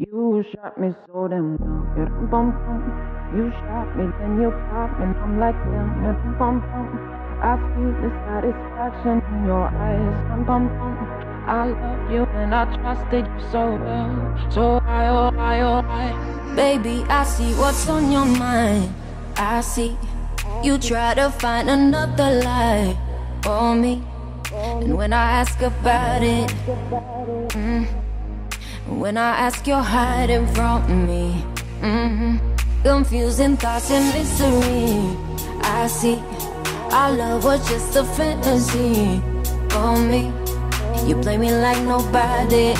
You shot me so damn well. You shot me, then you caught me, and I'm like damn. I see the satisfaction in your eyes. I love you and I trusted you so well. So I, oh, I, oh, I. Baby, I see what's on your mind. I see you try to find another lie for me. And when I ask about it, mm, when I ask, you're hiding from me. Mm-hmm. Confusing thoughts and misery. I see our love was just a fantasy for me. You play me like nobody.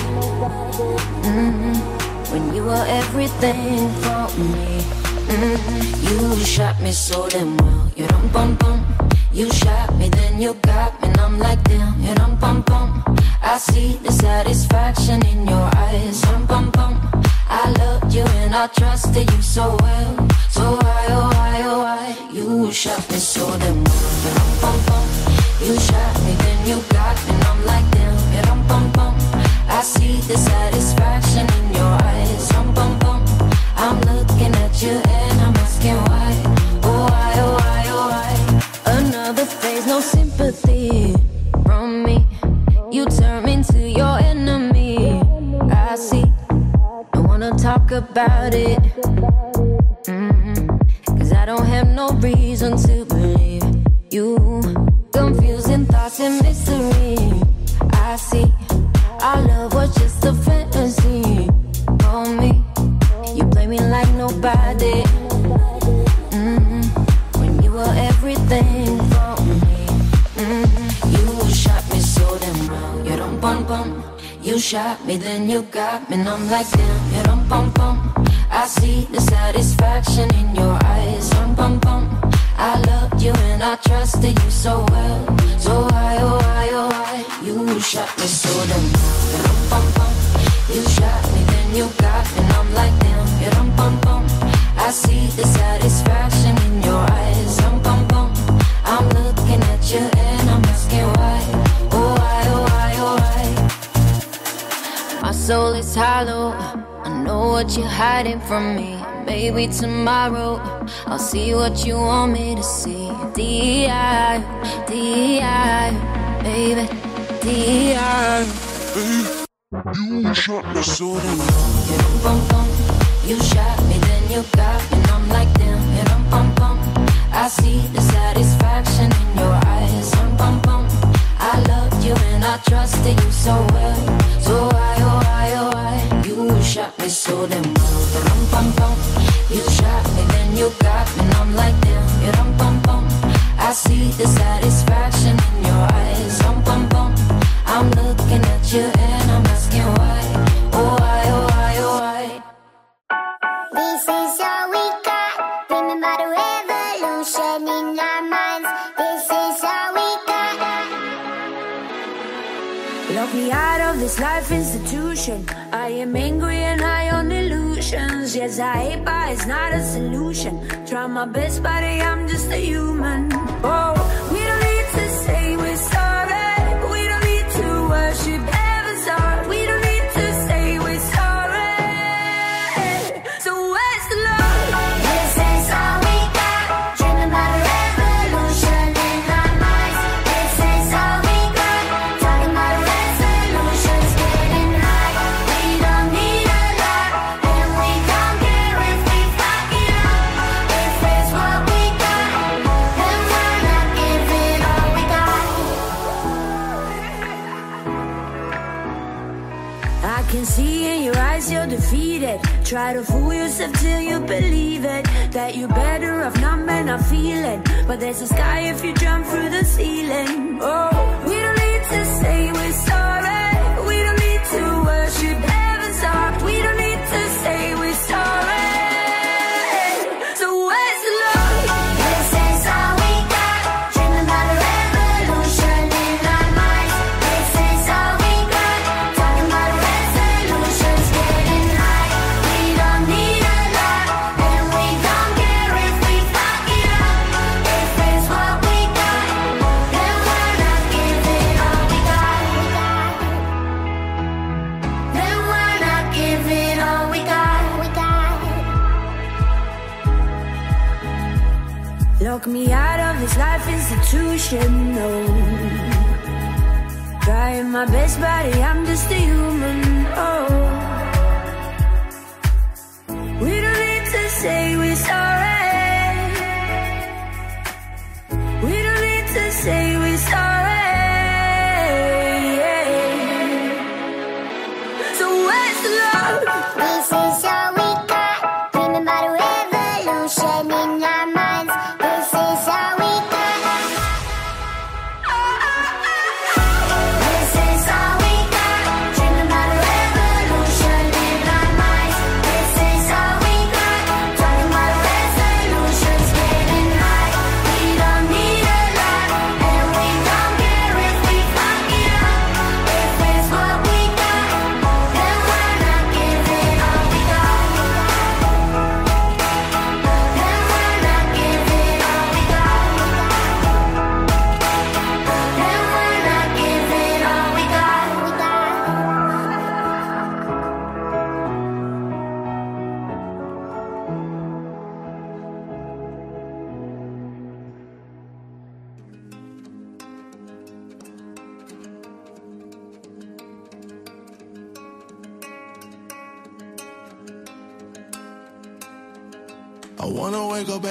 Mm-hmm. When you were everything for me. Mm-hmm. You shot me so damn well. You don't bum bum. You shot me, then you got me, and I'm like damn. You don't bum bum. I see the satisfaction in your eyes. Bum bum bum. I loved you and I trusted you so well. So why, oh why, oh why? You shot me so damn well. You don't bum bum. You shot me, then you got me, and I'm like damn. You don't bum bum. I see the satisfaction in your eyes. Bum bum bum. I'm looking at you and I'm asking why. Talk about it. Mm-hmm. Cause I don't have no reason to believe you. Confusing thoughts and mystery. I see. Our love was just a fantasy for me. You play me like nobody. Mm-hmm. When you were everything You shot me, then you got me, and I'm like damn. You don't bum bum. I see the satisfaction in your eyes. Bum bum bum. I loved you and I trusted you so well. So why, oh why, oh why? You shot me so damn. You don't bum bum. You shot me, then you got me, and I'm like damn. You don't bum bum. I see the satisfaction soul is hollow. I know what you're hiding from me. Maybe tomorrow I'll see what you want me to see. D.I. D.I. Baby, D.I. You shot me so damn bum bum. You shot me, then you got me, and I'm like damn. Don't bum bum. I see the satisfaction in your eyes. Bum bum bum. You and I trusted you so well. So why, oh why, oh why? You shot me so damn well. Don't bum bum. You shot me, then you got me, and I'm like damn. Don't bum bum. I see the satisfaction in your eyes. Bum bum bum. I'm looking at you institution. I am angry and high on illusions. Yes, I hate, but it's not a solution. Try my best, but I'm just a human. Oh, Try to fool yourself till you believe it. That you're better off not man, not feeling. But there's a sky if you jump through the ceiling. Oh, institution, no. Trying my best, buddy, I'm just a human, oh. We don't need to say we're sorry. We don't need to say we're sorry.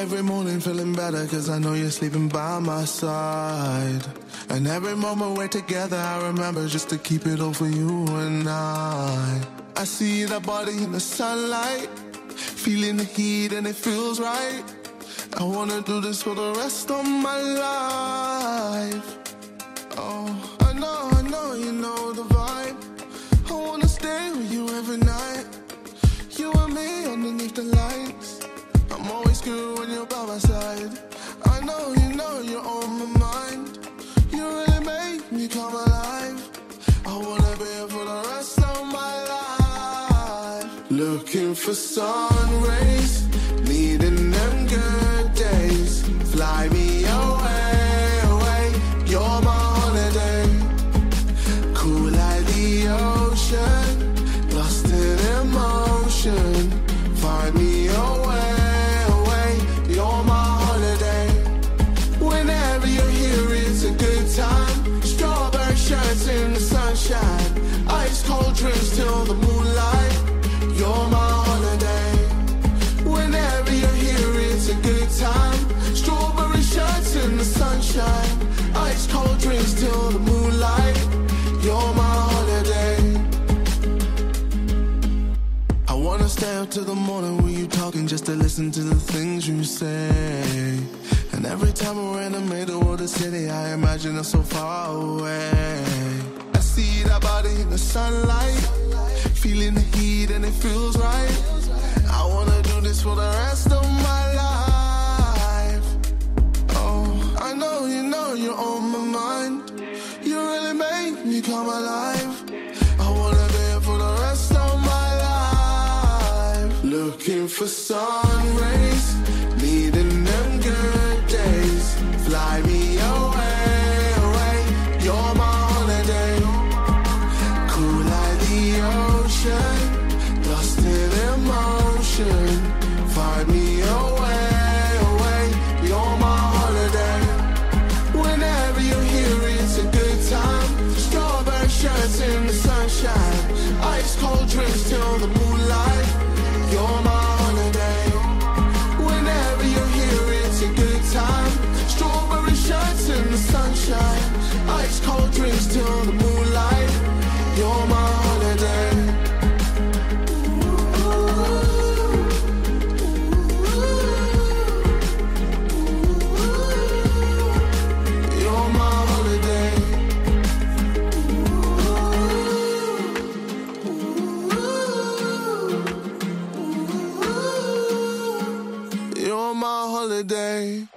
Every morning feeling better cause I know you're sleeping by my side. And every moment we're together, I remember just to keep it all for you and I. I see that body in the sunlight, feeling the heat and it feels right. I wanna do this for the rest of my life. Oh, I know, I know, you know the vibe. I wanna stay with you every night. You and me underneath the lights. I'm good when you're by my side. I know you know you're on my mind. You really make me come alive. I wanna be here for the rest of my life. Looking for sun rays, needing them good days. Fly me away, away. You're my holiday. Cool like the ocean, lost in emotion. Drinks till the moonlight. You're my holiday. Whenever you're here, it's a good time. Strawberry shirts in the sunshine, ice cold drinks till the moonlight. You're my holiday. I wanna stay up till the morning with you talking just to listen to the things you say. And every time we're in the middle of the city, I imagine us so far away. See that body in the sunlight, feeling the heat and it feels right. I wanna do this for the rest of my life. Oh, I know you know you're on my mind. You really make me come alive. I wanna be here for the rest of my life. Looking for sun rays, holiday.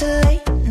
Lead late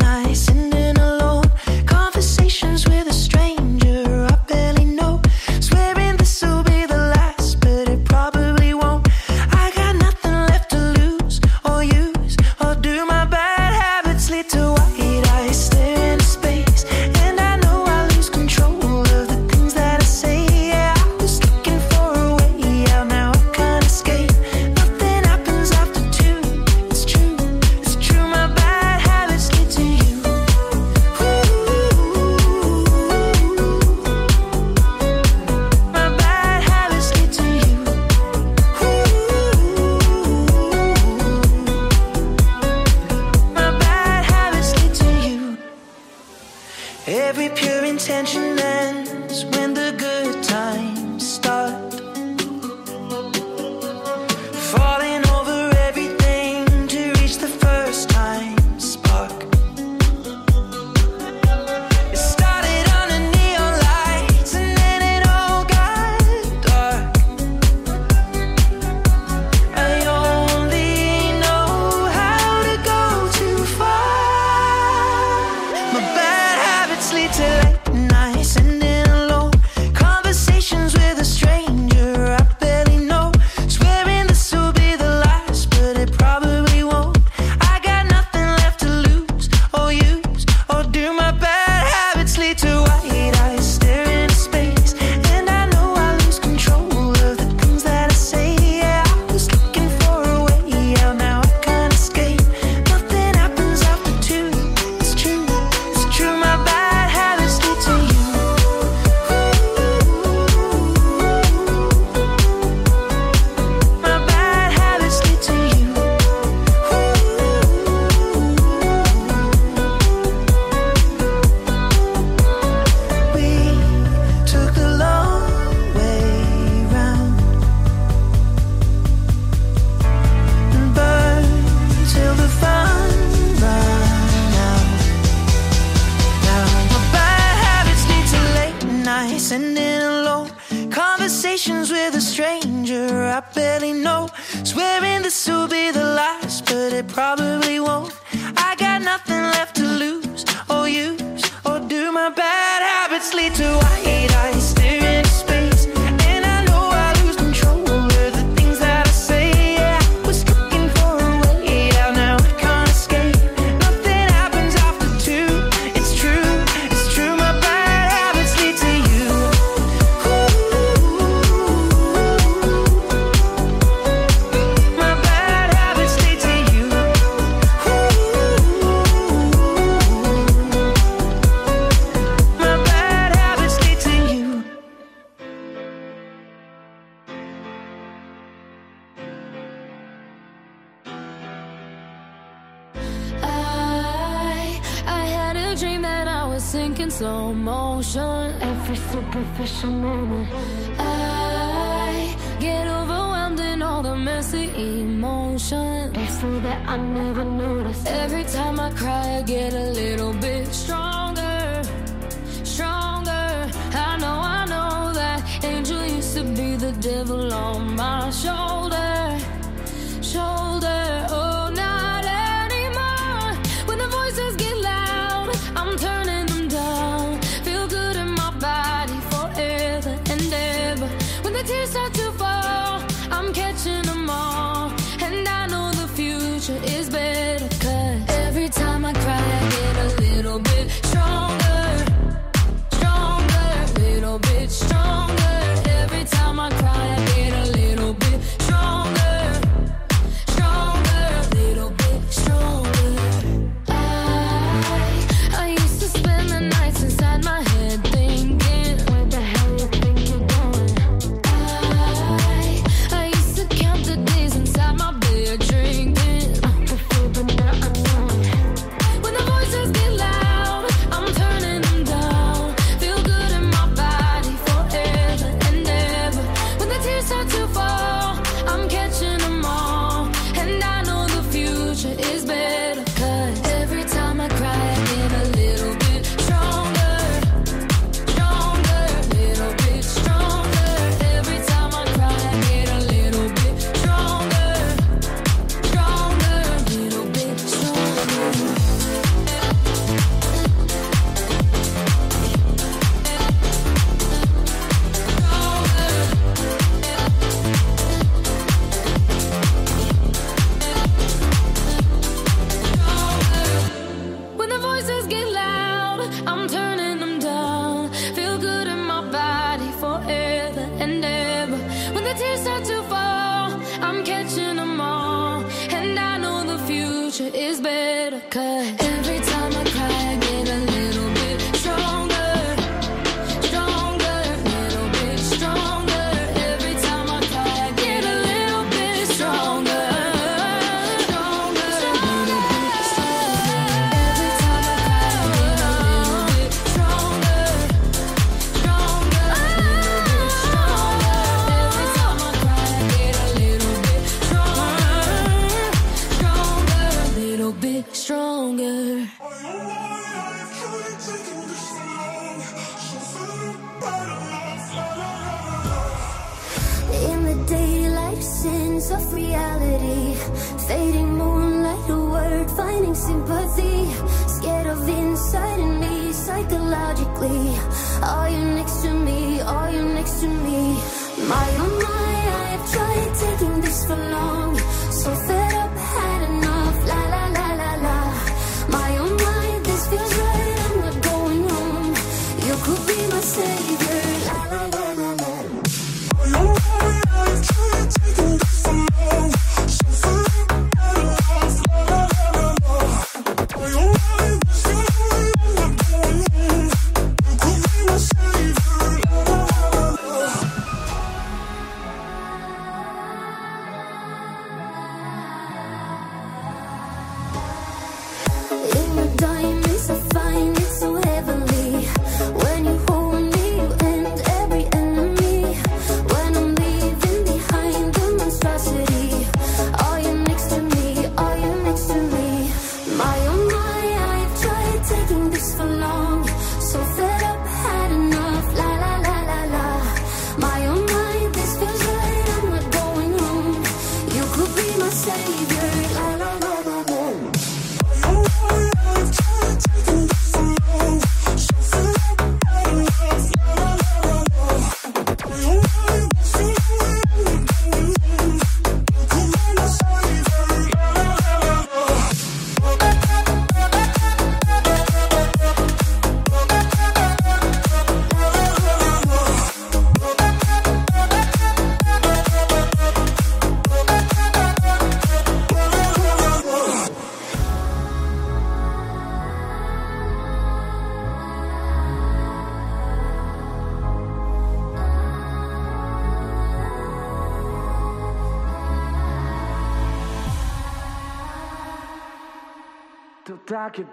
To takie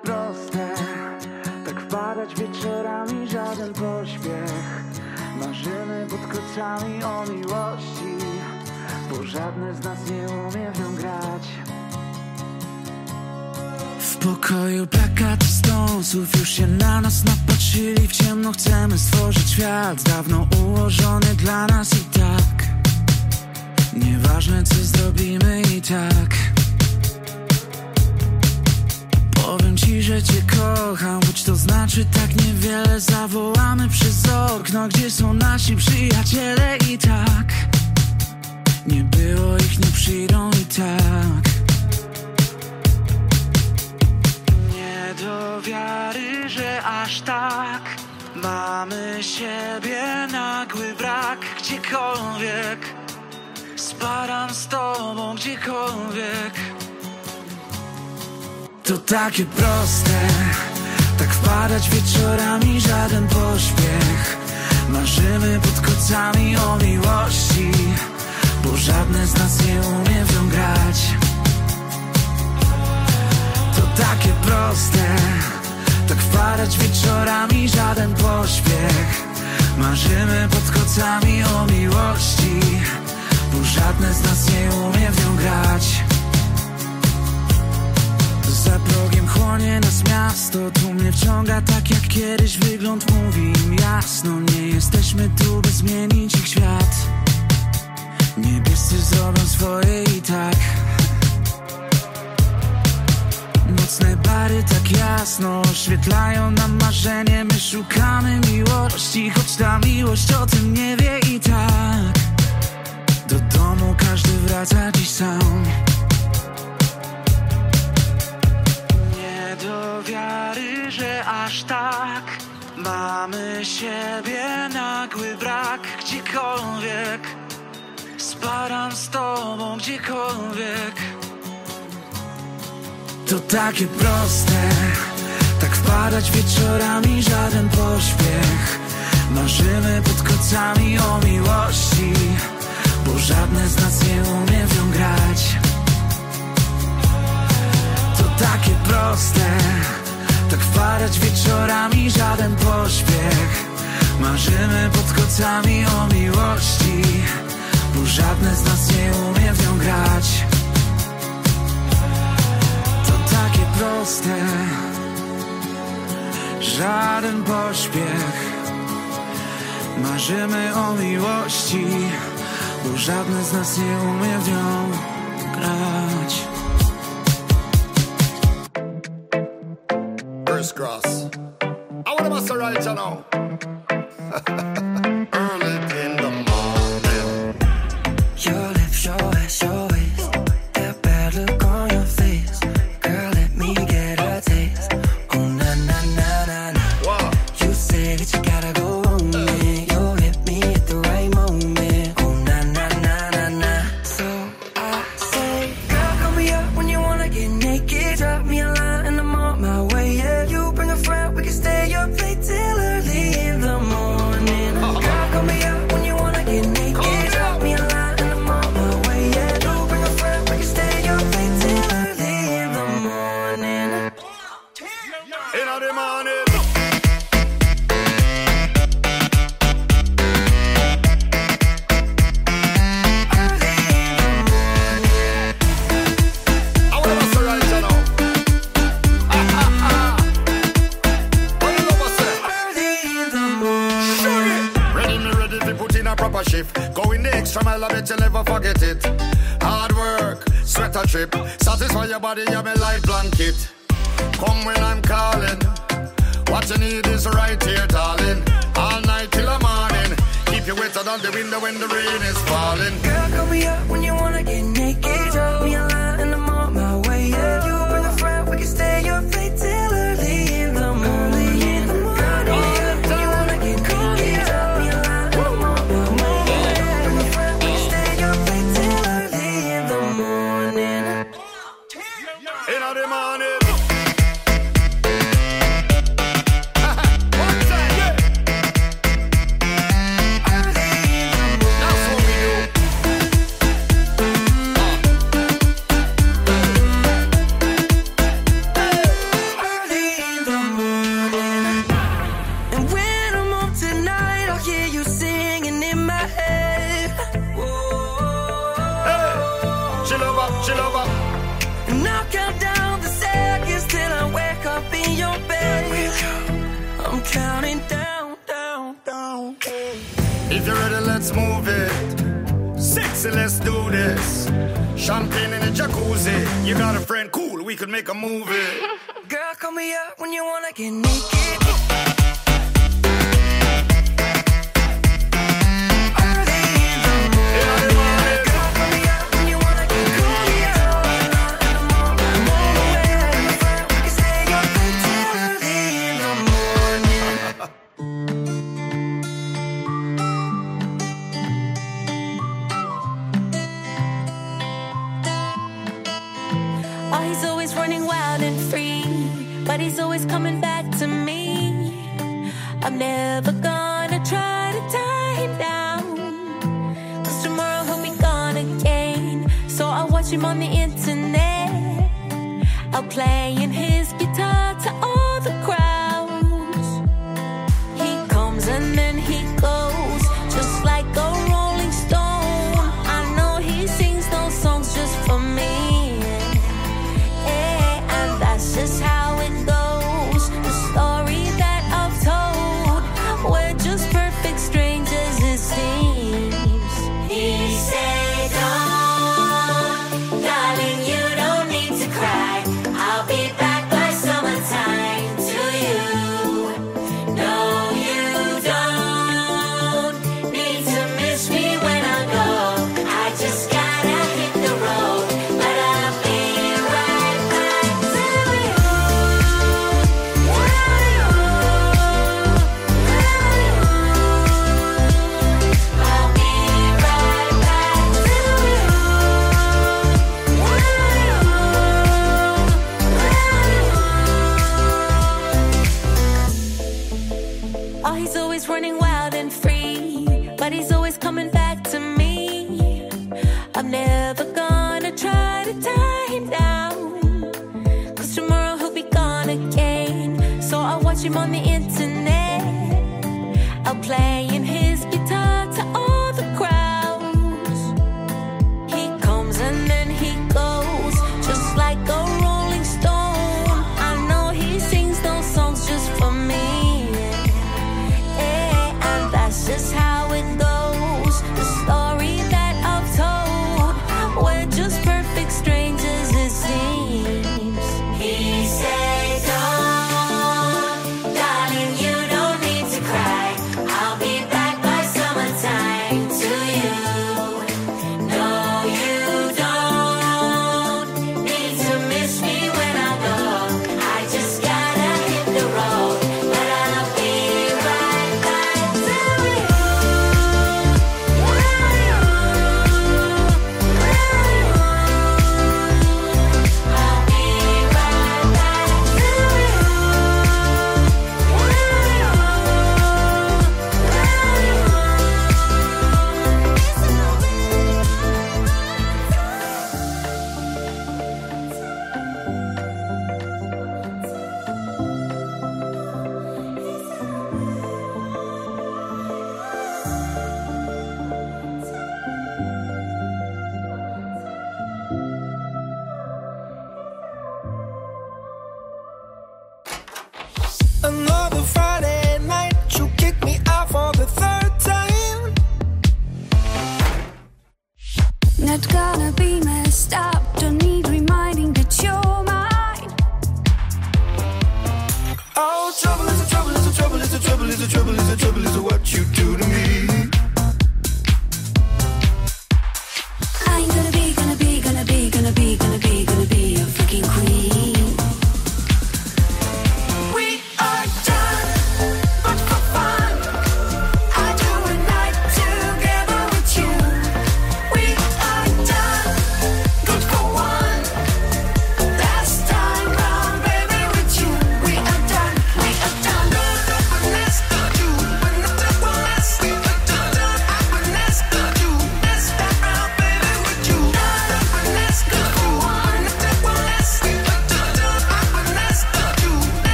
to takie żadne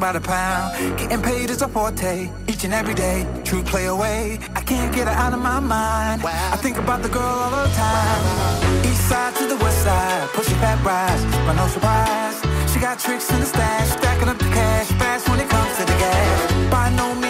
by the pound. Getting paid is a forte, each and every day. True play away, I can't get her out of my mind. Wow. I think about the girl all the time. Wow. East side to the west side, pushing fat rides. but no surprise. She got tricks in the stash, stacking up the cash, fast when it comes to the gas. By no means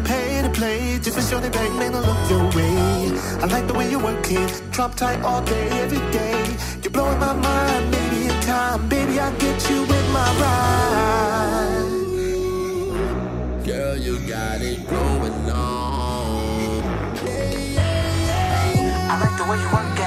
I pay to play. Just to show they bang, man, I look your way. I like the way you work it. drop tight all day, every day. You're blowing my mind, maybe in time, baby, I get you with my ride. Girl, you got it going on. Yeah, yeah, yeah, I like the way you work. it.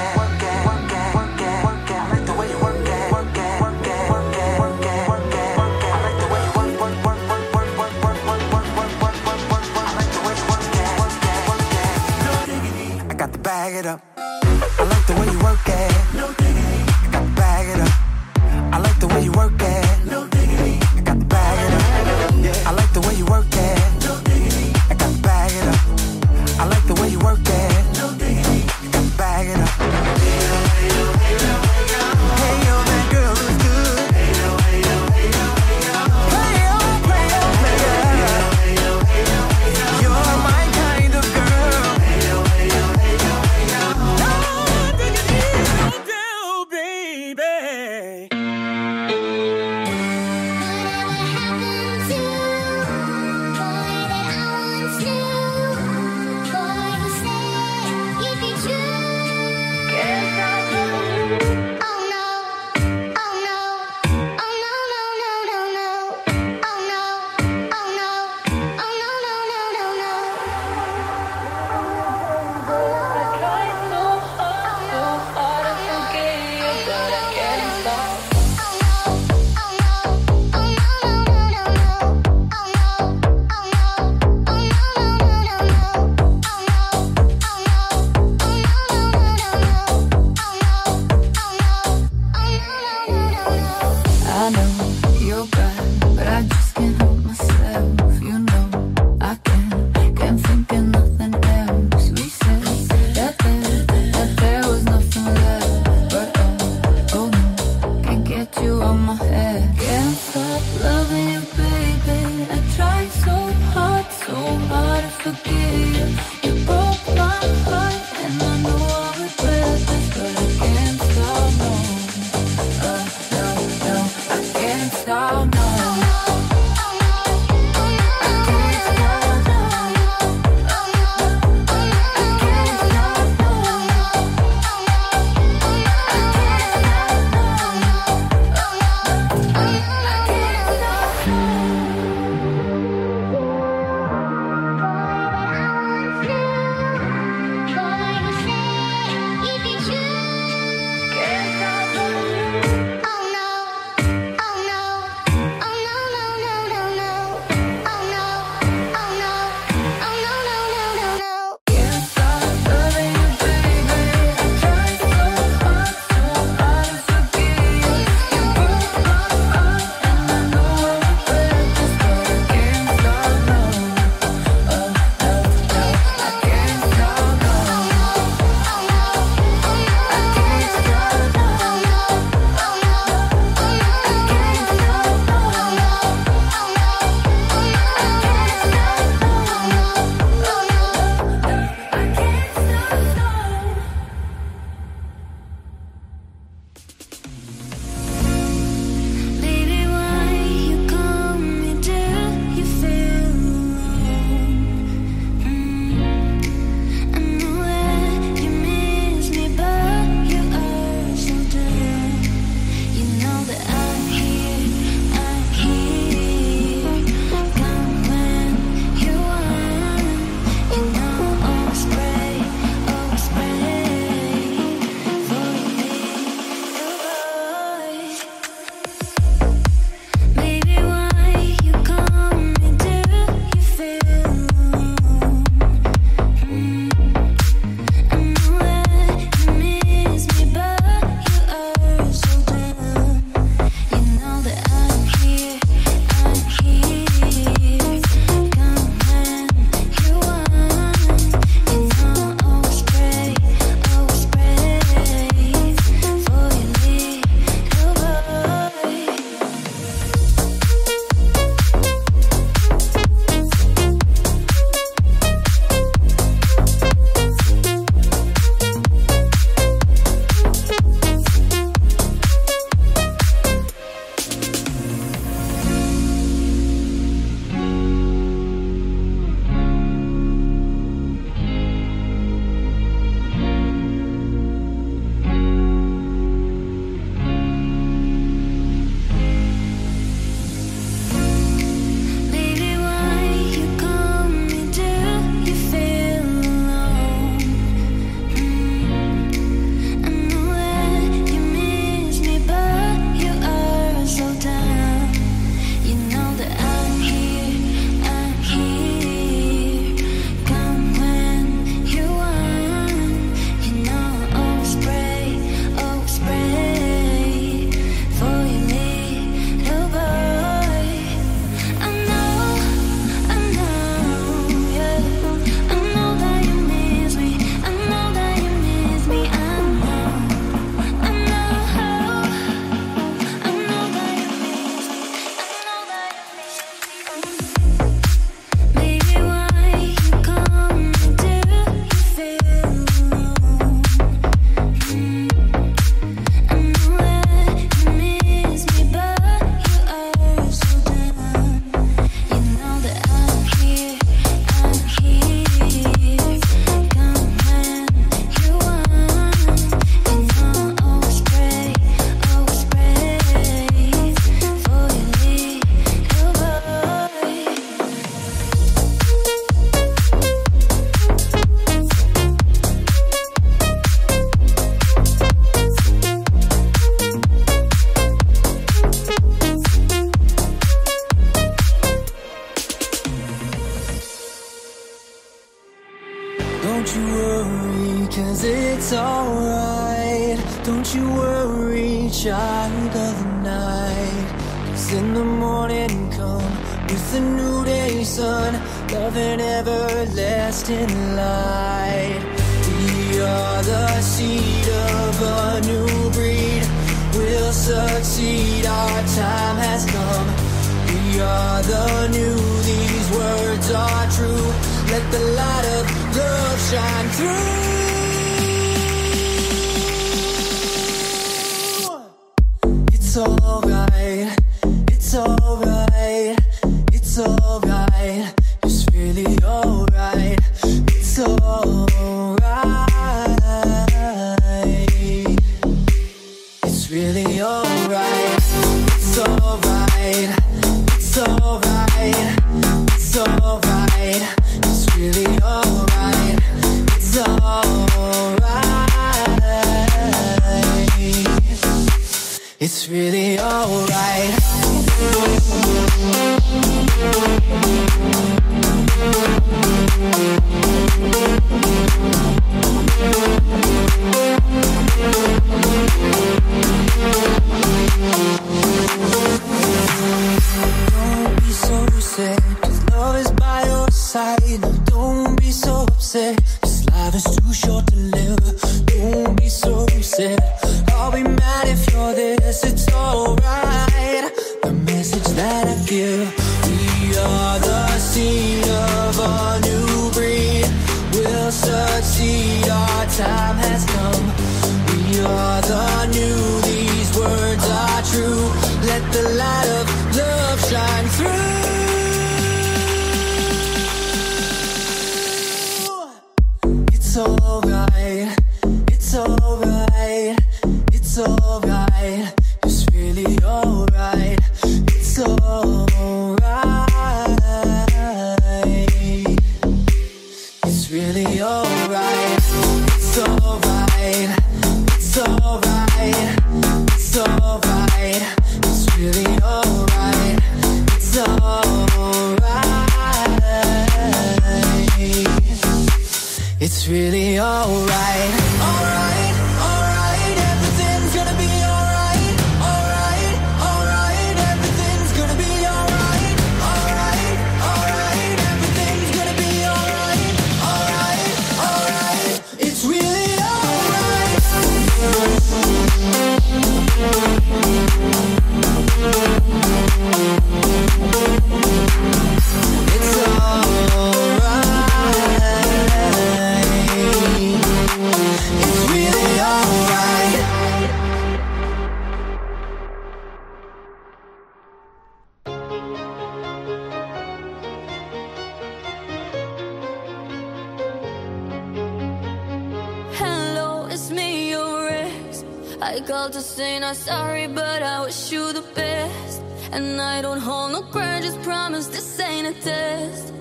And I don't hold no grudges, promise this ain't a test.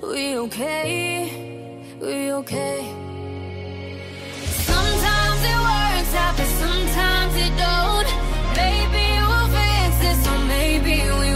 We okay, we okay. Sometimes it works out, but sometimes it don't. Maybe we'll fix this, or maybe we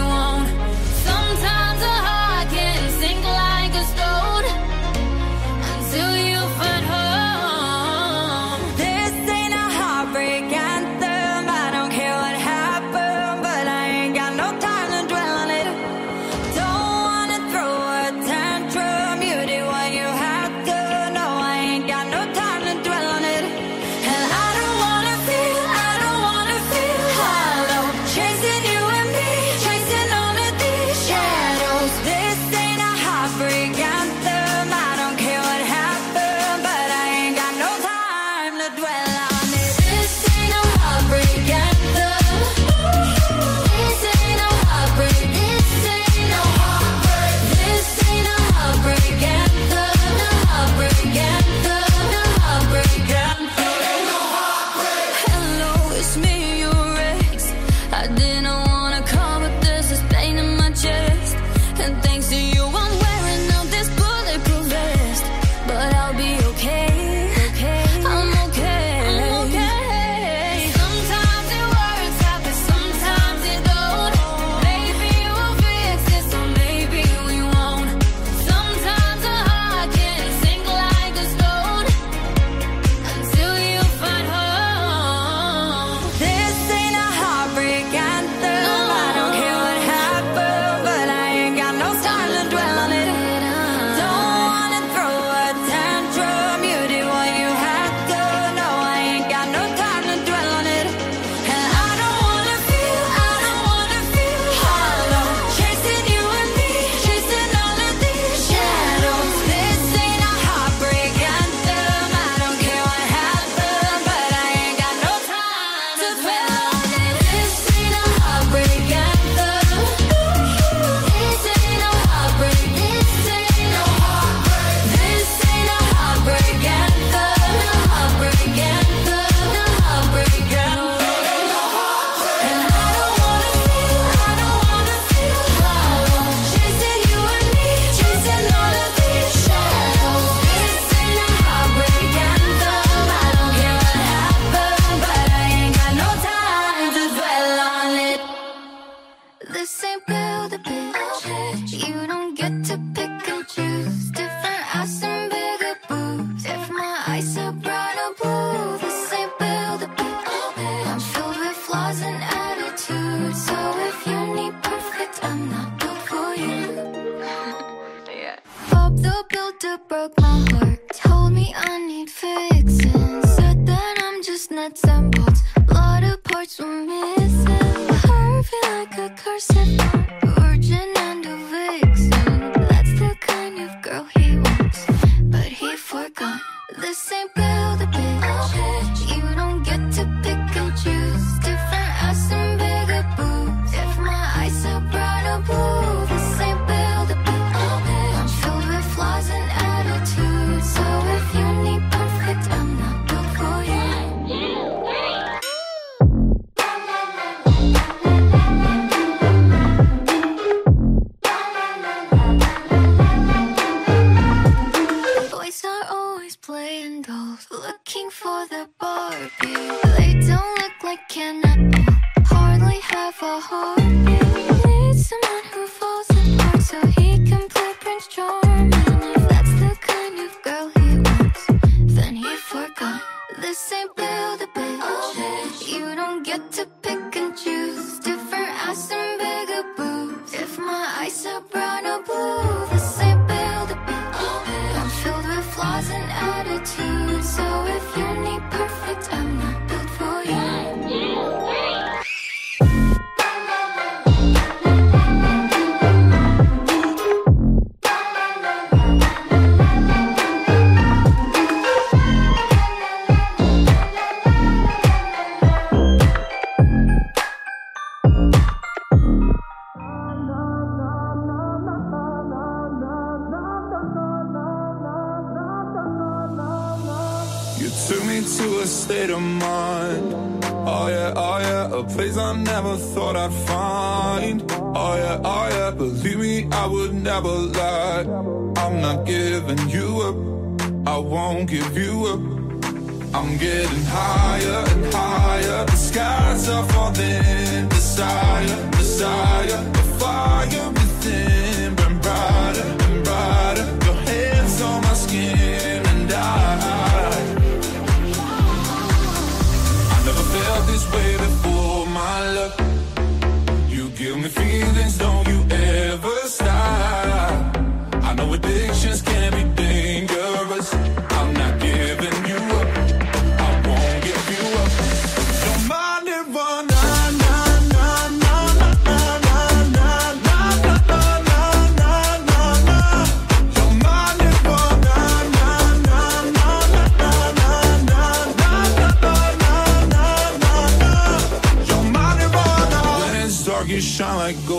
Go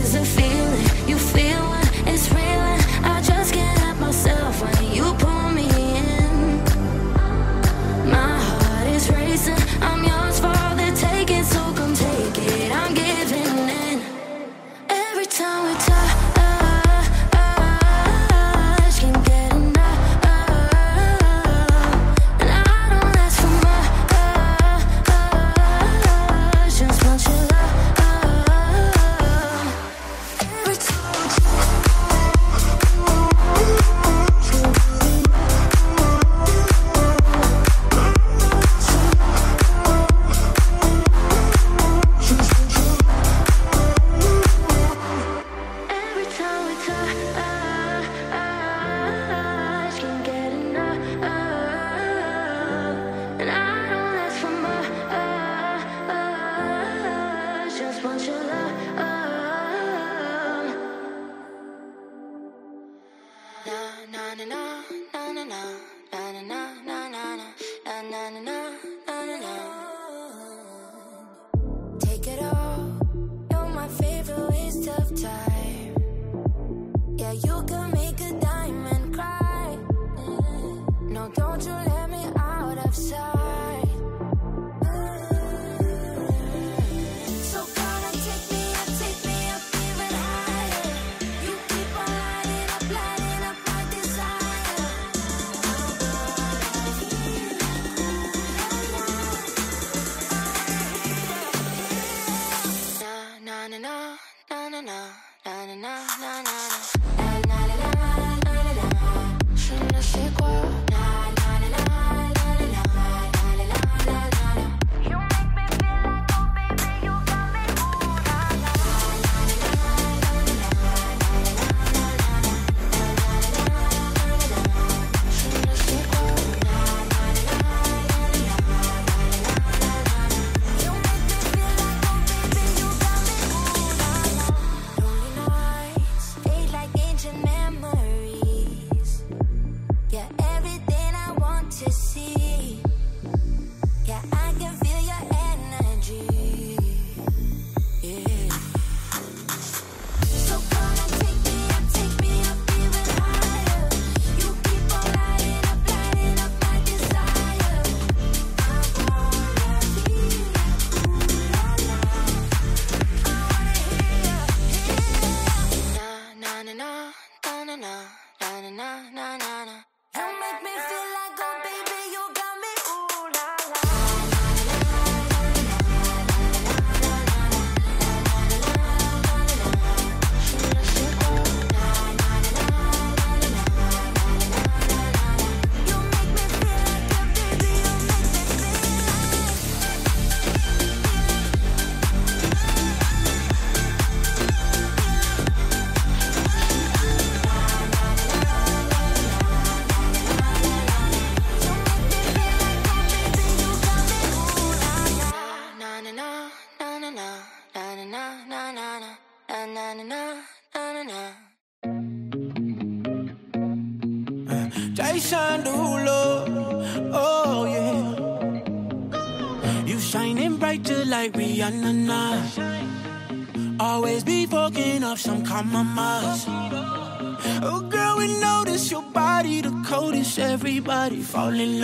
isn't feeling you feel falling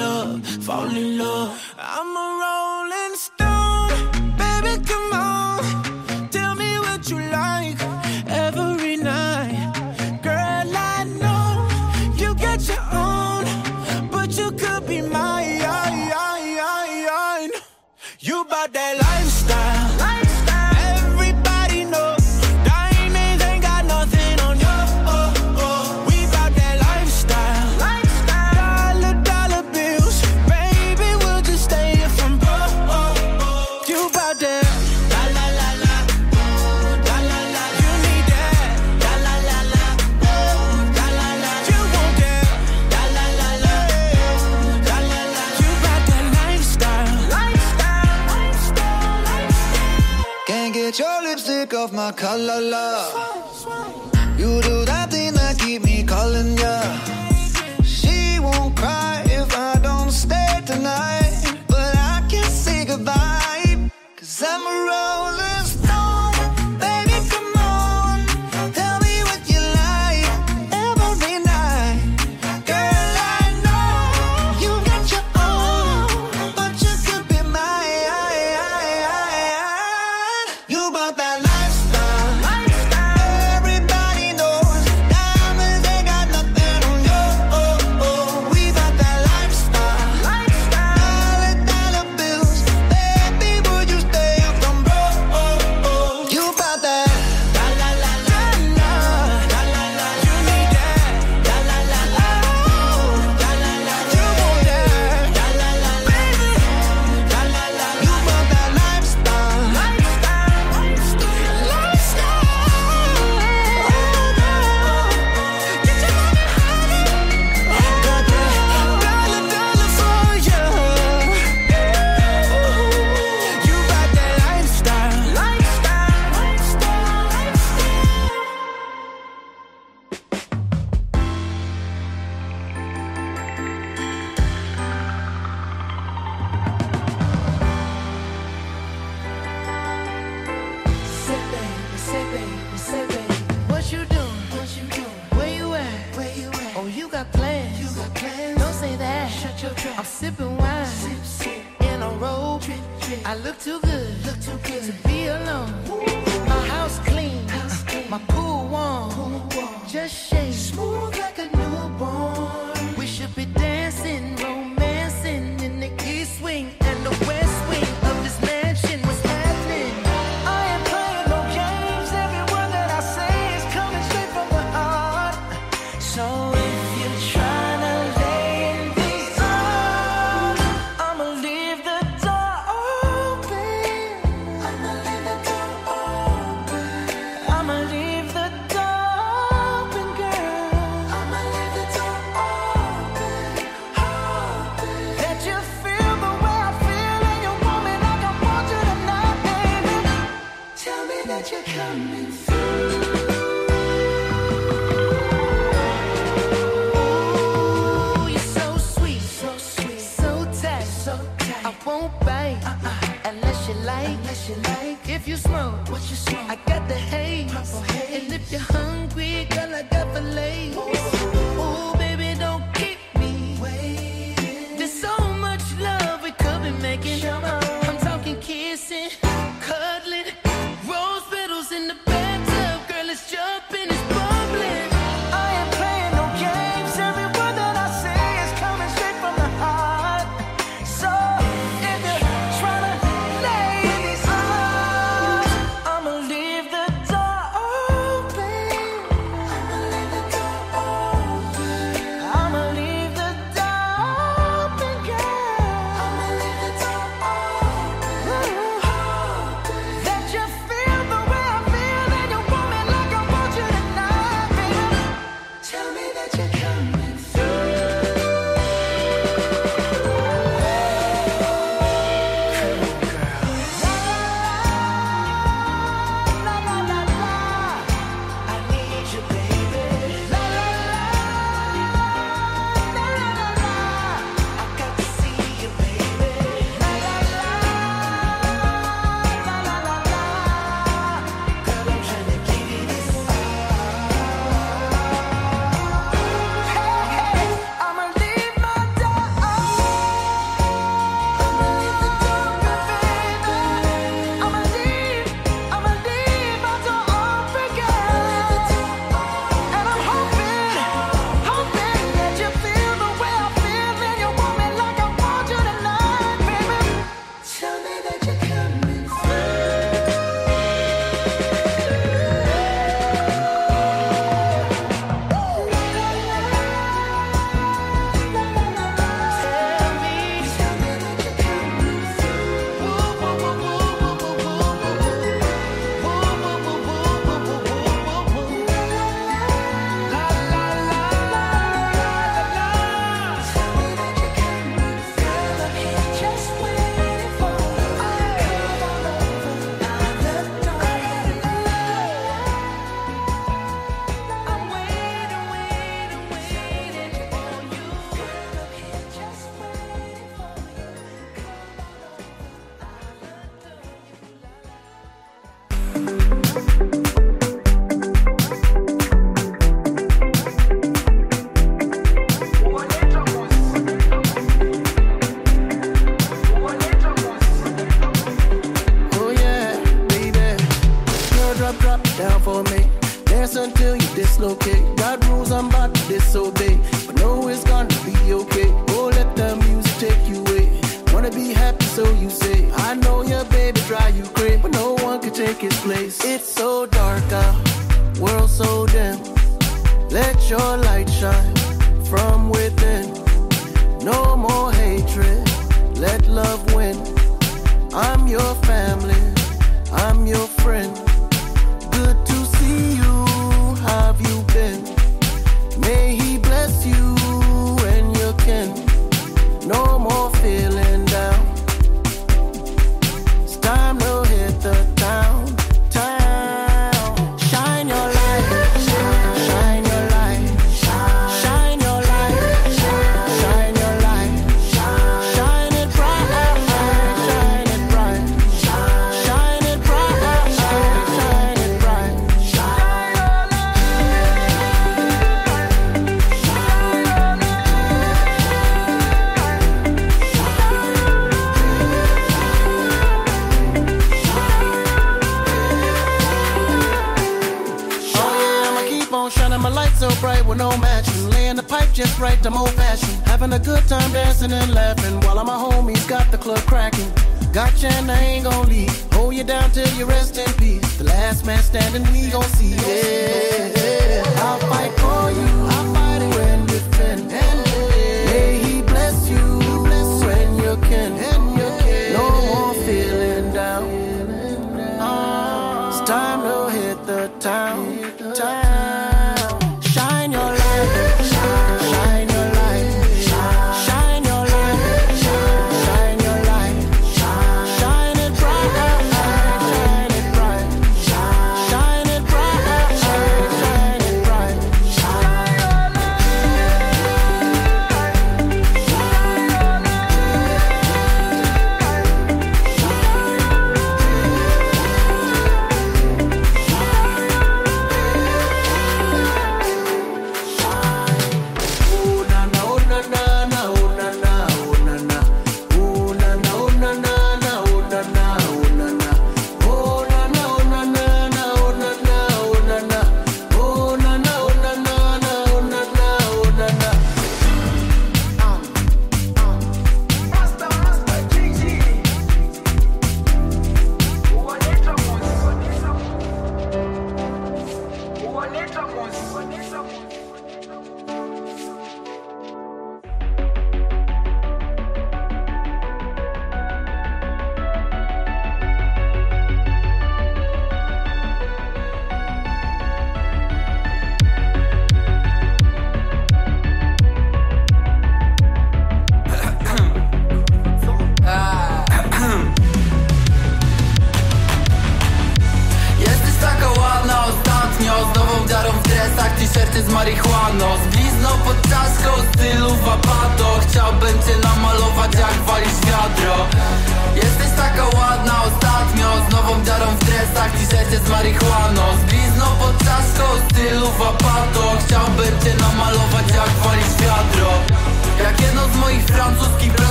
right with no matching. Laying the pipe just right, I'm old fashioned. Having a good time dancing and laughing while all my homies got the club cracking. Gotcha and I ain't gon' leave. Hold you down till you rest in peace. The last man standing, we gon' see. Yeah, I'll fight for you. I'll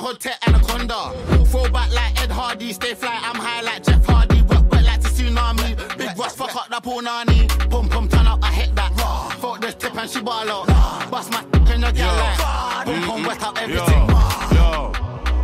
hot tech anaconda. Throw back like Ed Hardy, stay fly, I'm high like Jeff Hardy. Wet, wet like the tsunami. Big boss, fuck up the punani. Pum pum, turn up, I hit that. Raw. Fuck this tip and she ball out. Bust my in your girl like. Pum pum, wet up everything.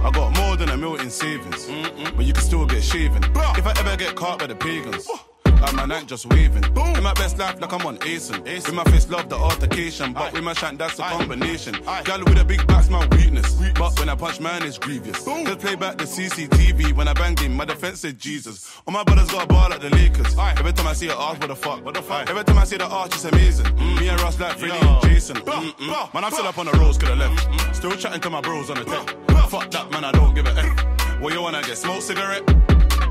I got more than a million savings, Mm-mm. but you can still get shaven. If I ever get caught by the pagans, Whoa. Like my neck just waving. Boom. In my best life, like I'm on Asen. With my face, love the altercation. But with my shank, that's a combination. Girl with a big back's my weakness. But when I punch, man, it's grievous. Boom. Just play back the CCTV. When I bang him, my defense said Jesus. All my brothers got a ball like the Lakers. Every time I see an arch, what the fuck? What the fuck? Every time I see the arch, it's amazing. Me and Russ like Freddie and Jason. Mm-mm. Man, I'm still up on the roads, could have left. Still chatting to my bros on the tech. Fuck that, man, I don't give a F. What you wanna get? Smoke cigarette?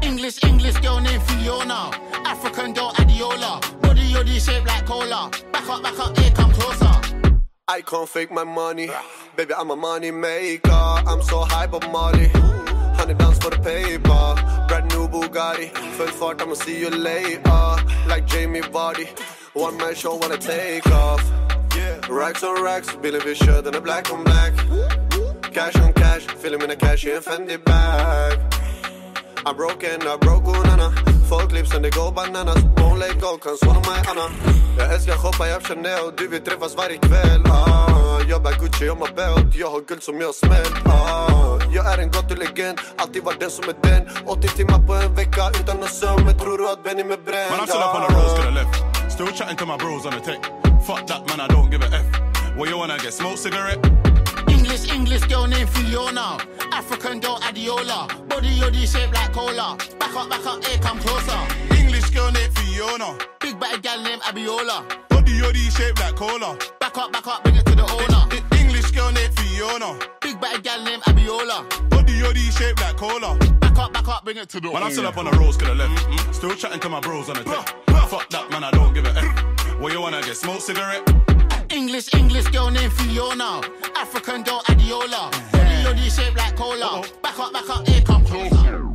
English, English girl named Fiona. African girl Abiola. Body yoddy shaped like cola. Back up, back up, here come closer. I can't fake my money. Baby, I'm a money maker. I'm so high, hyper Molly. Hundred pounds for the paper. Brand new Bugatti. Full fart, I'ma see you later. Like Jamie Vardy. One man show when I take off. Yeah. Racks on racks. Billy V shirt and a black on black. Cash on cash. Film in a cash in Fendi bag. I'm broken, I'm broken, Anna. Oh, Folk clips and they go bananas. Won't let go, kan svara mig annan Jag älskar shoppa, jag känner och Du vill träffas varje kväll. Ah, jag bär Gucci jag mår bält Jag har guld som jag smält. Ah, jag är en gatulegend. Alltid var den som är den. 80 timmar på en vecka utan någon sömn. Men tror du att Benny är bränd? Man, I'm still up on the roads, could have left. Still chatting to my bros on the tech. Fuck that, man, I don't give a F. What you wanna get? Smoke cigarette? English, girl named Fiona. African girl Abiola. Body yoddy shaped like cola. Back up, back up, here come closer. English girl named Fiona. Big bad gal named Abiola. Body yoddy shaped like cola. Back up, back up, bring it to the owner. English girl named Fiona. Big bad gal named Abiola. Body yoddy shaped like cola. Back up, back up, bring it to the owner. I'm still up on the roads, could have left. Mm-hmm. Still chatting to my bros on the tech. Fuck that, man, I don't give a F. What you wanna get? Smoke cigarette? English, English girl named Fiona. African girl Abiola. Body yoddy shaped like cola. Back up, back up, here come closer.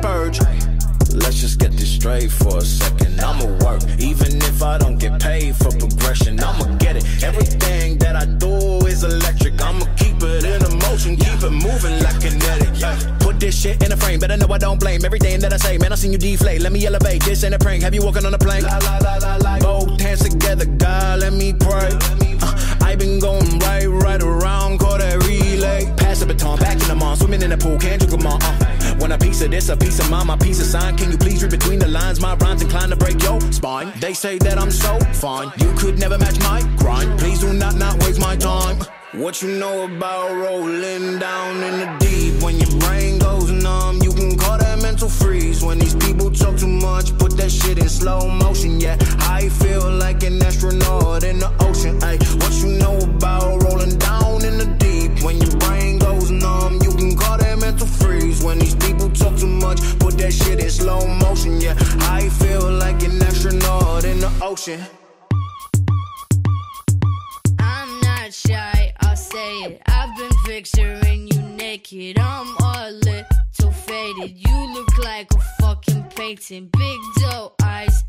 purge. Let's just get this straight for a second. I'ma work, even if I don't get paid for progression. I'ma get it. Everything that I do is electric. I'ma keep it in motion, keep it moving like kinetic. Yeah. Put this shit in a frame, better know I don't blame everything that I say. Man, I seen you deflate. Let me elevate. This ain't a prank. Have you walking on a plank? La, la, la, la, la. Both hands together, God, let me pray. Uh, I been going right, right around, call that relay. Pass the baton, back in the mall, swimming in the pool, can't drink them all. Uh, when a piece of this, a piece of mine, my piece of sign. Can you please read between the lines? My rhymes inclined to break your spine. They say that I'm so fine, you could never match my grind. Please do not not waste my time. What you know about rolling down in the deep? When your brain goes numb, you can call that mental freeze. When these people talk too much, put that shit in slow motion. Yeah, I feel like an astronaut in the ocean. Ay, what you know about rolling down in the deep? When your brain goes numb, you can call that mental freeze. When these people talk too much, put that shit in slow motion. Yeah, I feel like an astronaut in the ocean. I'm not shy, I'll say it. I've been picturing you naked. I'm a little faded. You look like a fucking painting. Big doe eyes,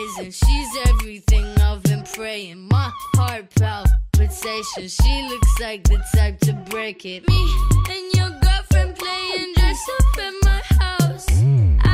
amazing. She's everything I've been praying. My heart palpitation. She looks like the type to break it. Me and your girlfriend playing dress up in my house. I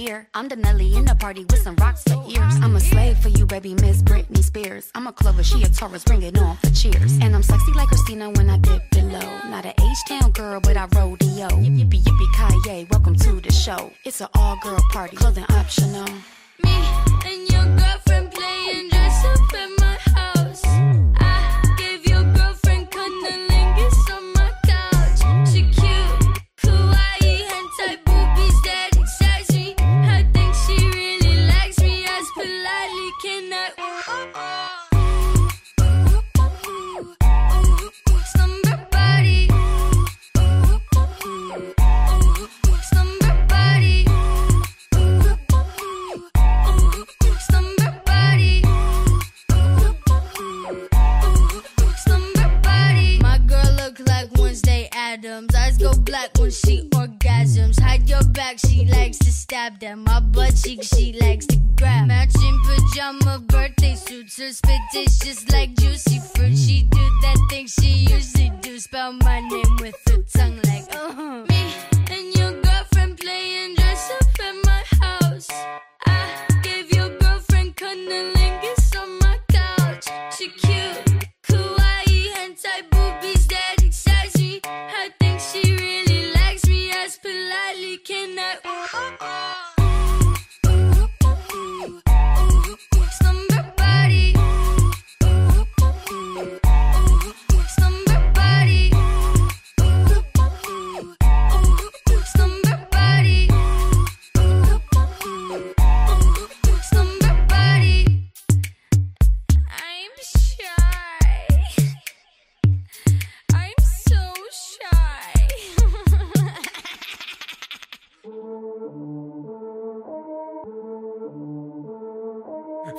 here. I'm the Nelly in the party with some rocks for ears. I'm a slave for you, baby, Miss Britney Spears. I'm a Clover, she a Taurus, bring it on for cheers. And I'm sexy like Christina when I dip below. Not an H-town girl, but I rodeo. Yippee yippee yippee Kanye, welcome to the show. It's an all-girl party, clothing optional. Me and your girlfriend playing dress up in my house. Black when she orgasms. Hide your back, she likes to stab them. My butt cheek, she likes to grab. Matching pajama birthday suits. Her spit just like juicy fruit. She do that thing she usually do. Spell my name with her tongue like uh-huh. Me and your girlfriend playing dress up in my house. I gave your girlfriend cunnilingus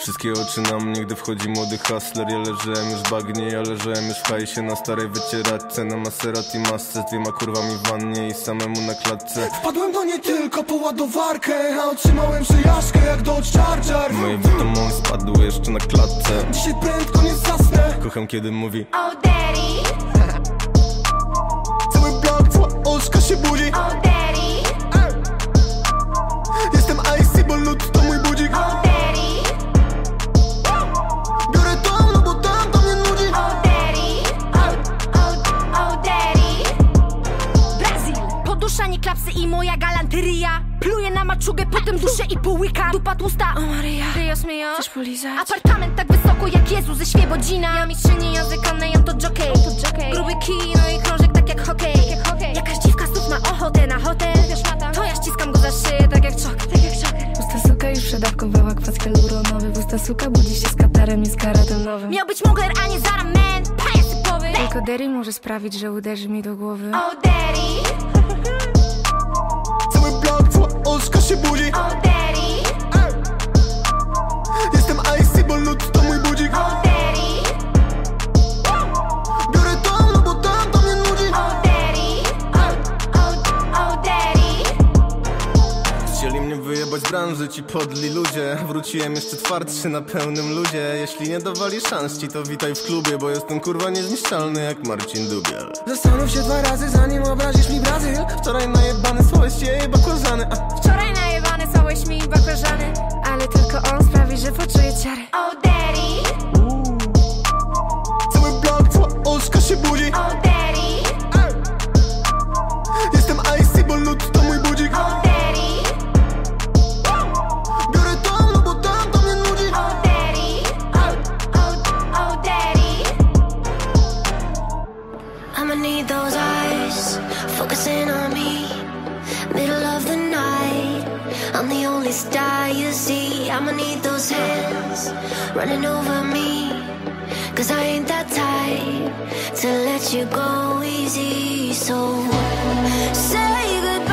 Wszystkie oczy na mnie, gdy wchodzi młody hustler. Ja leżałem już w bagnie, ja leżałem już w hajsie. Na starej wycieraczce, na Maserati masce. Z dwiema kurwami w wannie i samemu na klatce. Wpadłem do niej tylko po ładowarkę A otrzymałem przejażdżkę jak Dodge Charger. Moje wytomowy spadły jeszcze na klatce. Dzisiaj prędko nie zasnę. Kocham kiedy mówi Oh daddy, Cały blok, cała oczka się budzi. Oh i moja galanteria Pluję na maczugę, potem duszę i połyka. Dupa tłusta, o Maria Dios mio Chcesz polizać? Apartament tak wysoko jak Jezu ze Świebodzina. Ja mistrzyni języka, Nejan to jockey. Gruby kij, no i krążek tak jak hokej. Jakaś dziwka znów ma ochotę na hotel. To ja ściskam go za szyję tak jak czok Tak jak czoker. Usta suka już przedawkowała kwas hialuronowy Usta suka budzi się z katarem i z karatem nowym Miał być mugler, a nie Zara Man. Tylko Derry może sprawić, że uderzy mi do głowy. Oh Cały oczka się budzi. Oh daddy, Jestem icy, bo lód to mój budzik. Oh Z branży, ci podli ludzie. Wróciłem jeszcze twardszy na pełnym ludzie. Jeśli nie dawali szans ci, to witaj w klubie Bo jestem kurwa niezniszczalny jak Marcin Dubiel. Zastanów się dwa razy, zanim obrazisz mi Brazyl. Wczoraj najebany słałeś jej bakłażany a Wczoraj najebany sałeś mi bakłażany Ale tylko on sprawi, że poczuję ciary. Oh daddy, Cały blok, cała oczka się budzi. Oh I'ma need those hands running over me. Cause I ain't that type to let you go easy. So say goodbye.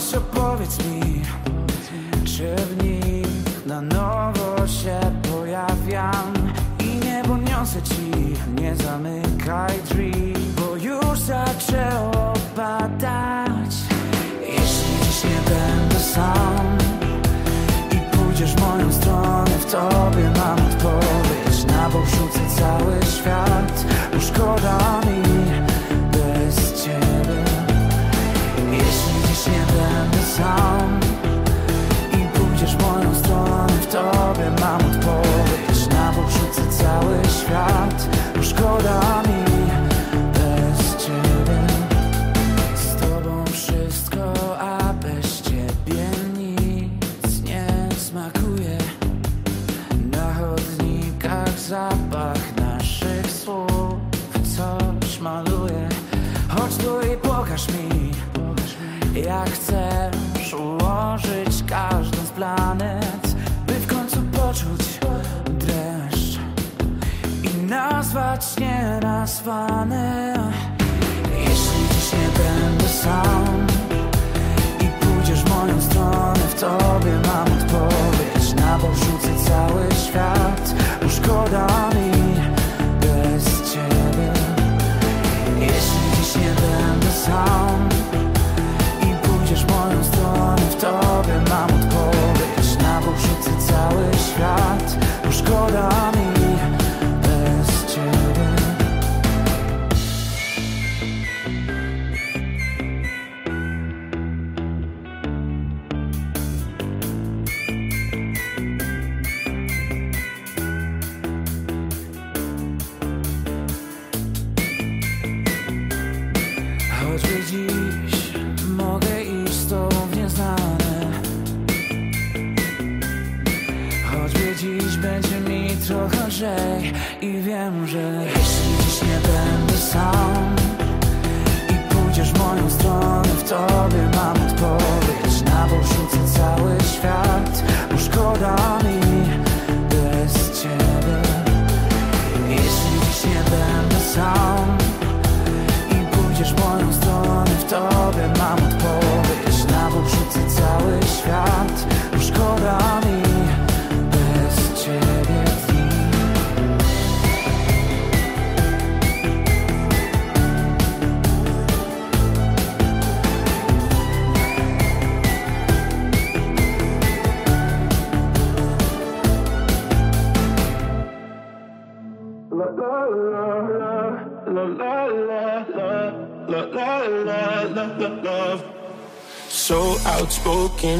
Weź opowiedz mi, czy w nim na nowo się pojawiam? I nie poniosę ci, nie zamykaj drzwi Bo już zaczęło padać. Jeśli dziś nie będę sam I pójdziesz w moją stronę, w tobie mam odpowiedź. Na bok rzucę cały świat, już szkoda mi sam. I pójdziesz moją stroną W tobie mam odpowiedź. Na bok rzucę cały świat Bo szkoda mi bez ciebie. Z tobą wszystko, a bez ciebie nic nie smakuje. Na chodnikach zapach naszych słów Coś maluje. Chodź tu i pokaż mi jak chcę Możesz ułożyć każdą z planet By w końcu poczuć dreszcz I nazwać nienazwane Jeśli dziś nie będę sam I pójdziesz w moją stronę W tobie mam odpowiedź. Na bok cały świat Już mi bez ciebie. Jeśli dziś nie będę sam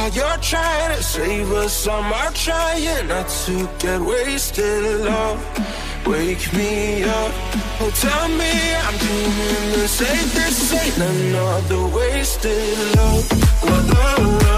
While you're trying to save us, I'm trying not to get wasted, love. Wake me up, oh tell me I'm doing the safest, ain't another wasted love. Well, love.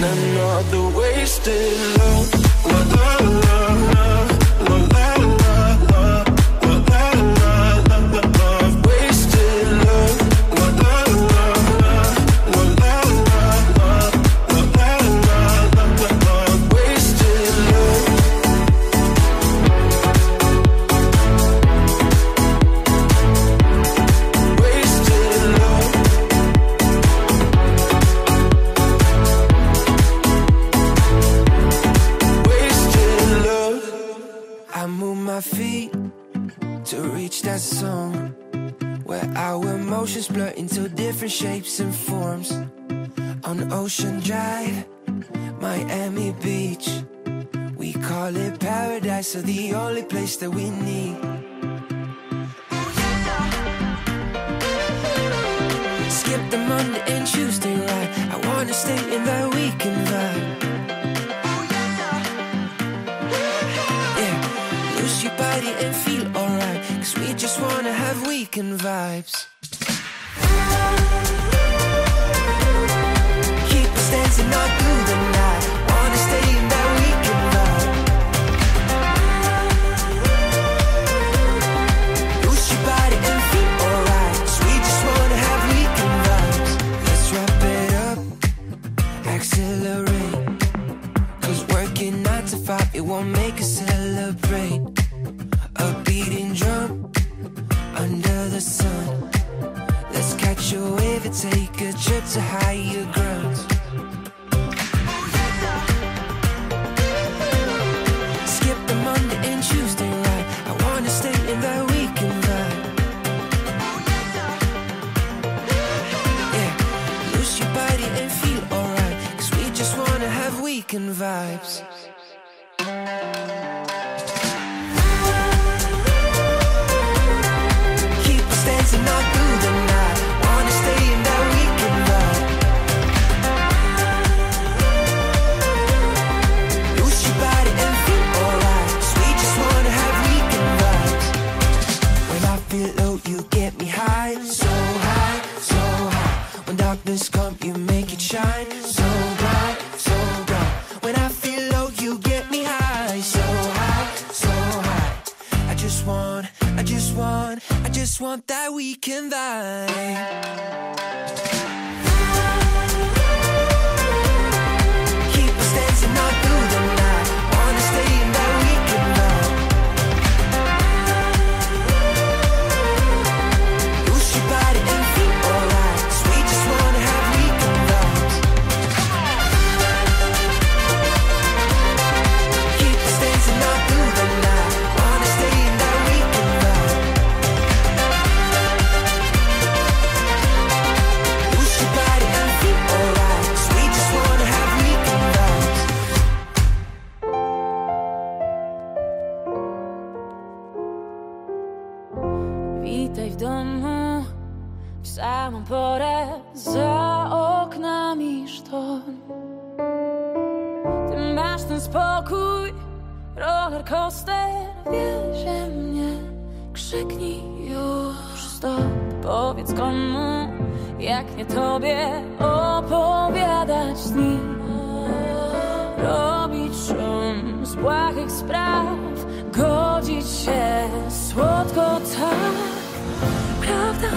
lightning. call it paradise, so the only place that we need. Skip the Monday and Tuesday ride. I wanna stay in that weekend vibe. Yeah, lose your body and feel alright. Cause we just wanna have weekend vibes. Keep us dancing all through the night. trip to you ground. Skip the Monday and Tuesday night. I wanna stay in that weekend vibe. Yeah, lose your body and feel alright. Cause we just wanna have weekend vibes. can vibe.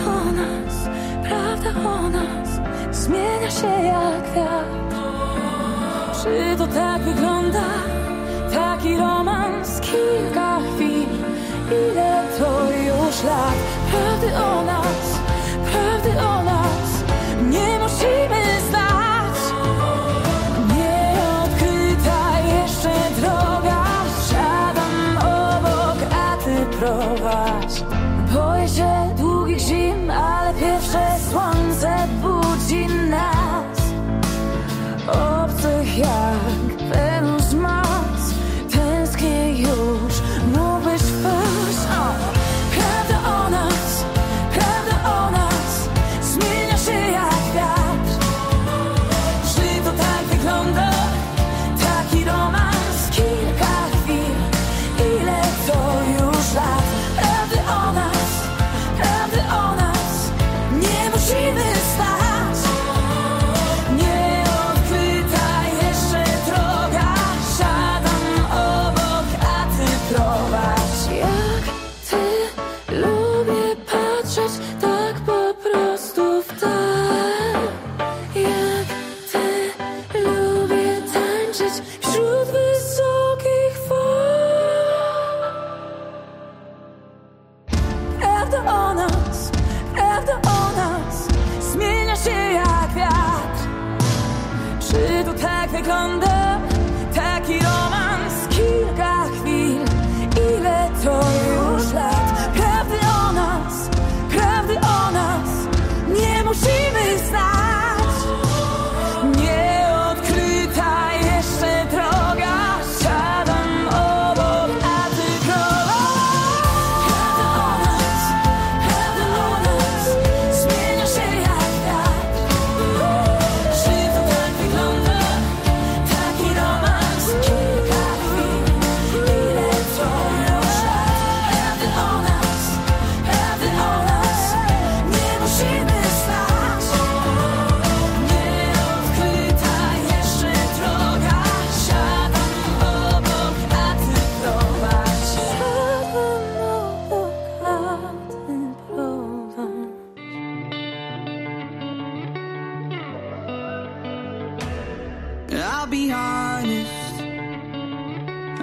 o nas, prawda o nas Zmienia się jak wiatr. Czy to tak wygląda? Taki romans kilka chwil. Ile to już lat? Prawdy o nas, prawdy o nas Nie musimy znać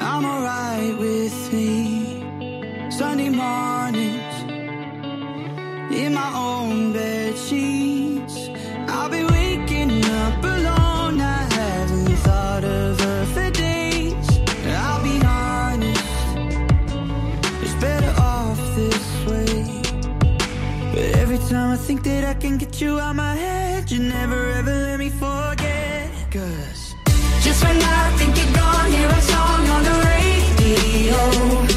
I'm alright with me. Sunday mornings in my own bed sheets. I'll be waking up alone. I haven't thought of her for days. I'll be honest, it's better off this way. But every time I think that I can get you out my head, you never ever let me forget. Cause just when I think you're gone, here I on the radio.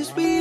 Places we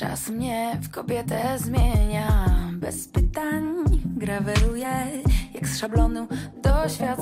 Czas mnie w kobietę zmienia. Bez pytań graweruję Jak z szablonu do świata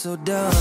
so dumb.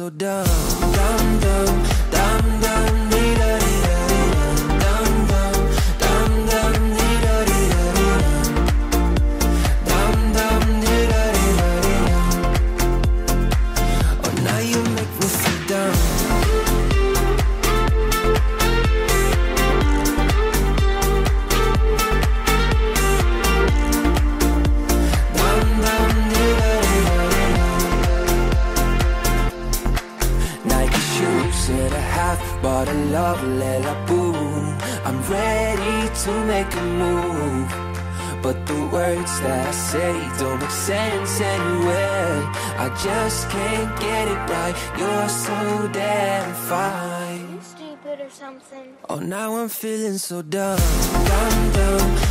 so dumb. Oh, now I'm feeling so dumb, dumb, dumb.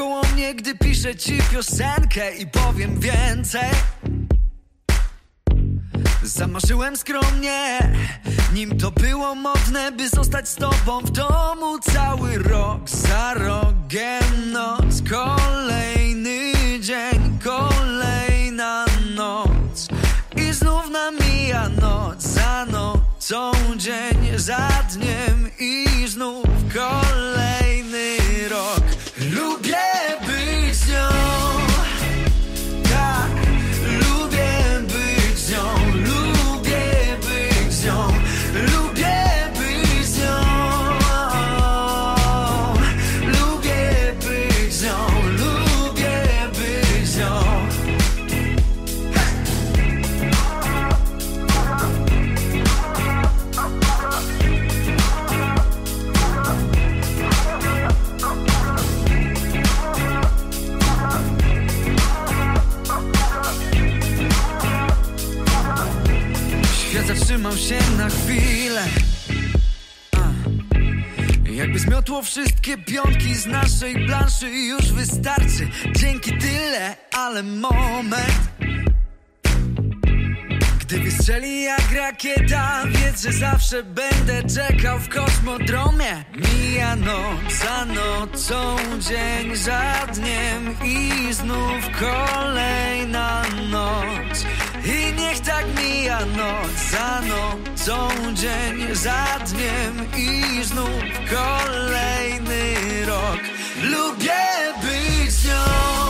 koło mnie, gdy piszę ci piosenkę i powiem więcej. Zamarzyłem skromnie, nim to było modne, by zostać z tobą w domu cały rok za rogiem noc. Kolejny dzień, kolejna noc i znów namija noc za nocą, dzień za dniem i znów kolejny. Zmiotło wszystkie pionki z naszej planszy i już wystarczy. Dzięki tyle, ale moment. Gdy wystrzeli jak rakieta Wiedz, że zawsze będę czekał w kosmodromie Mija noc za nocą Dzień za dniem I znów kolejna noc i niech tak mija noc za nocą, dzień za dniem i znów kolejny rok. Lubię być nią.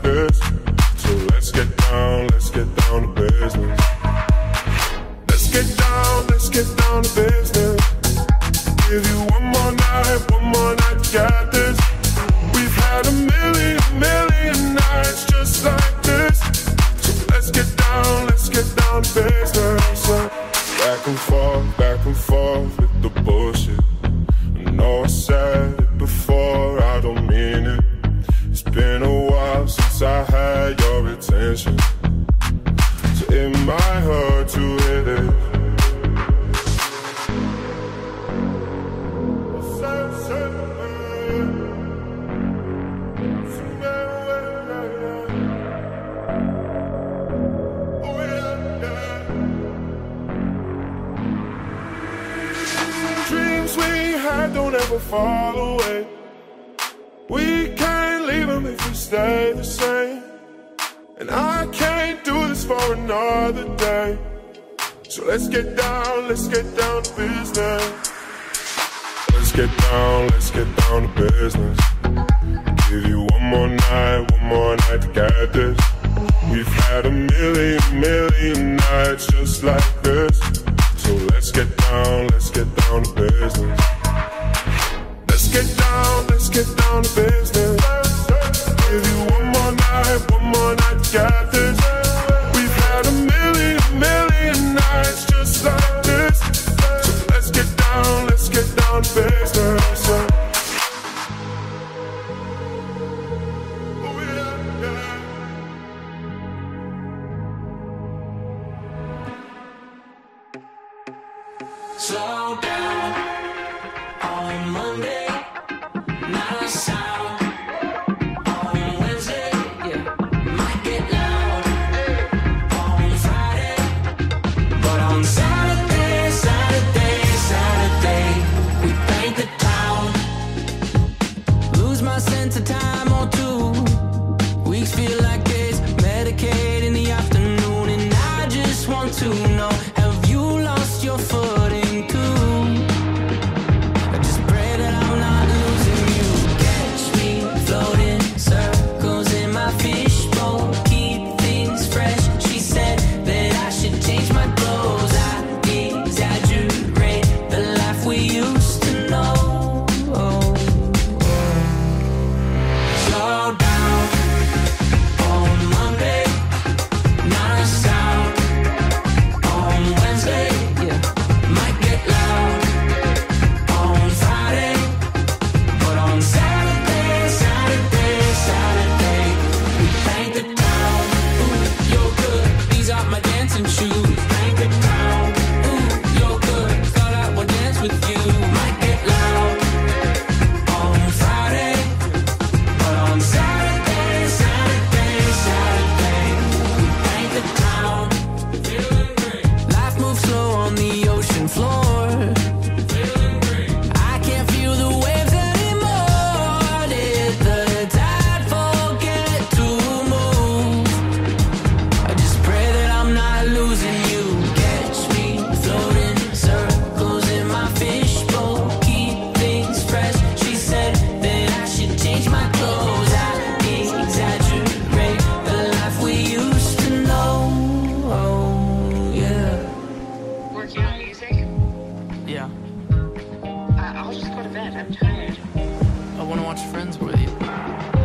I'll just go to bed. I'm tired. I want to watch Friends with you.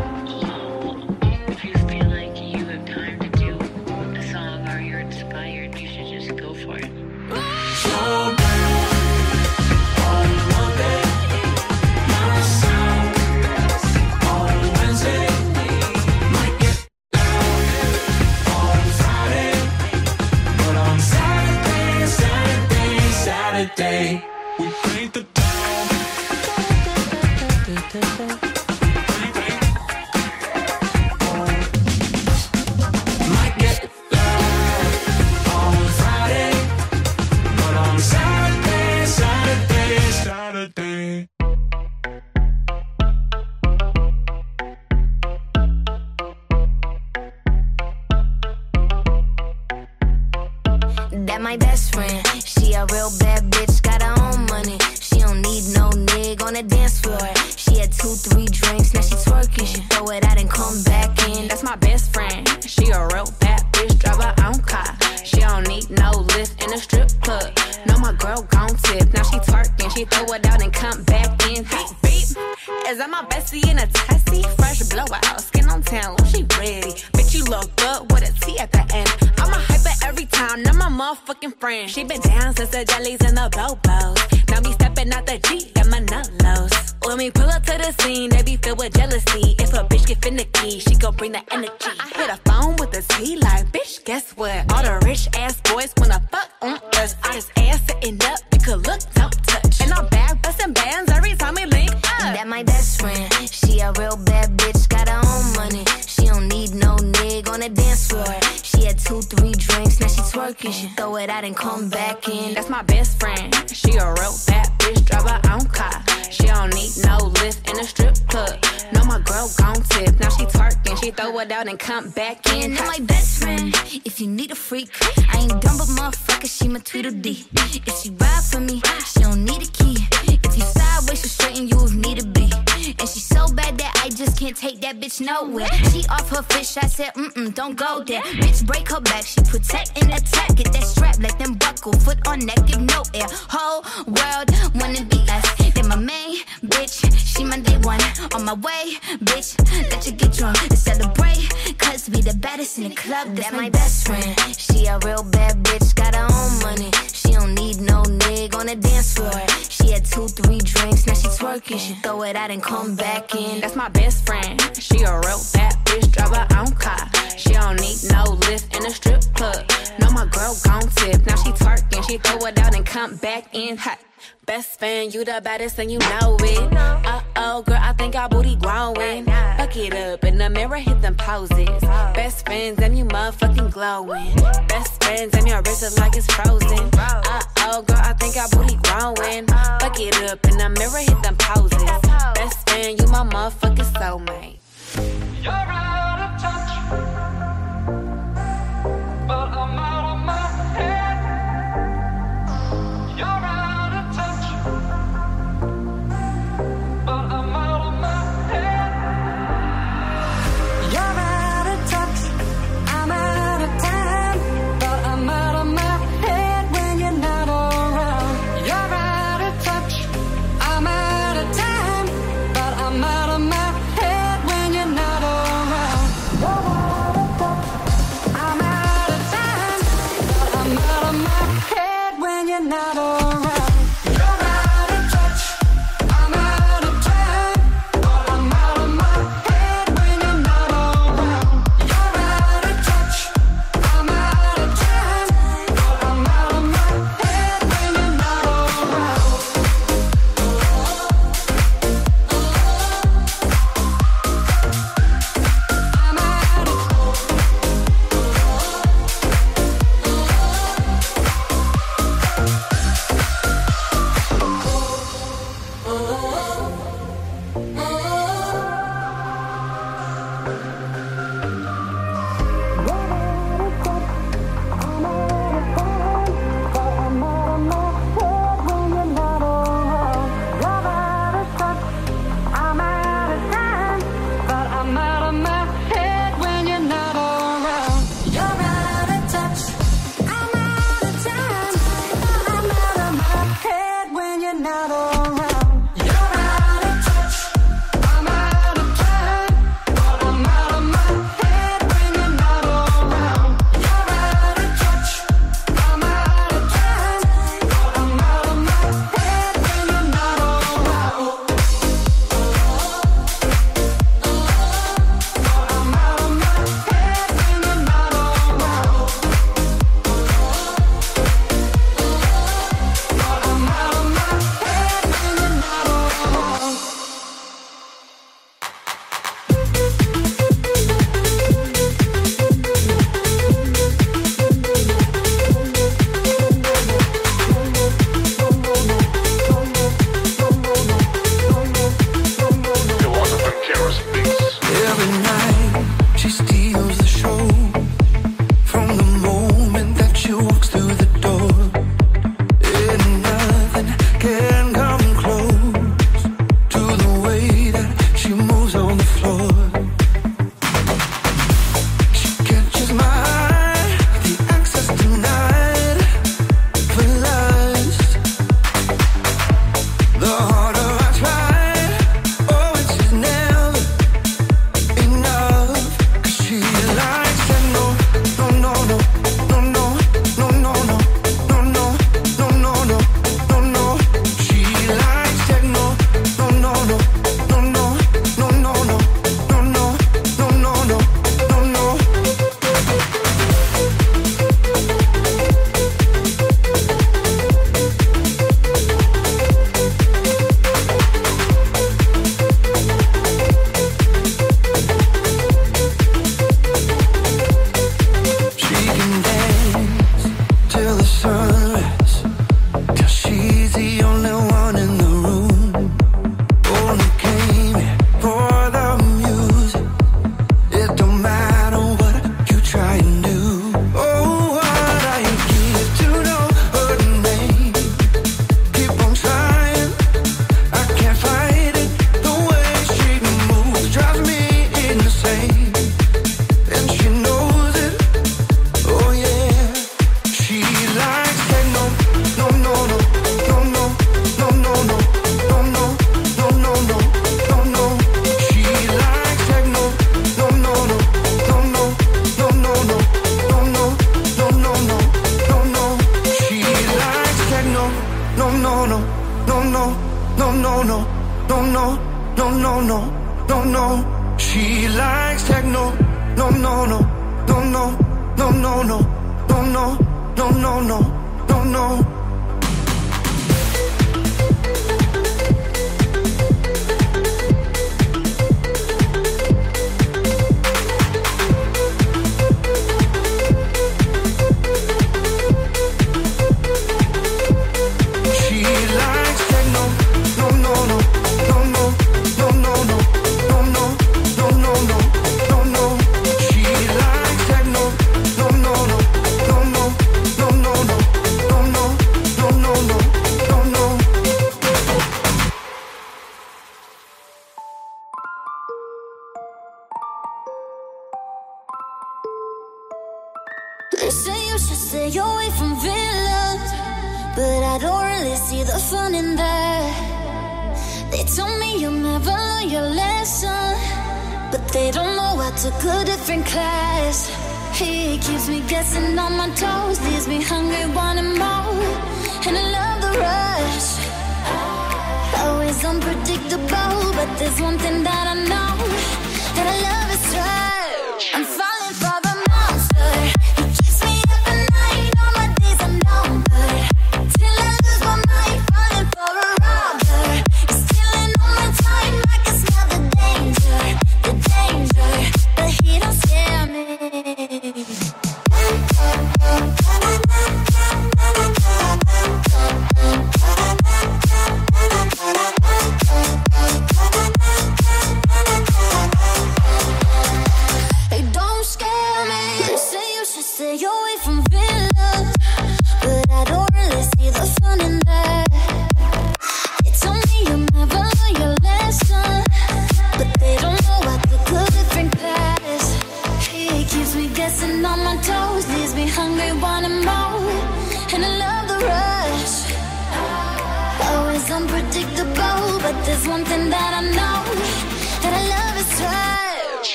Baddest and you know it.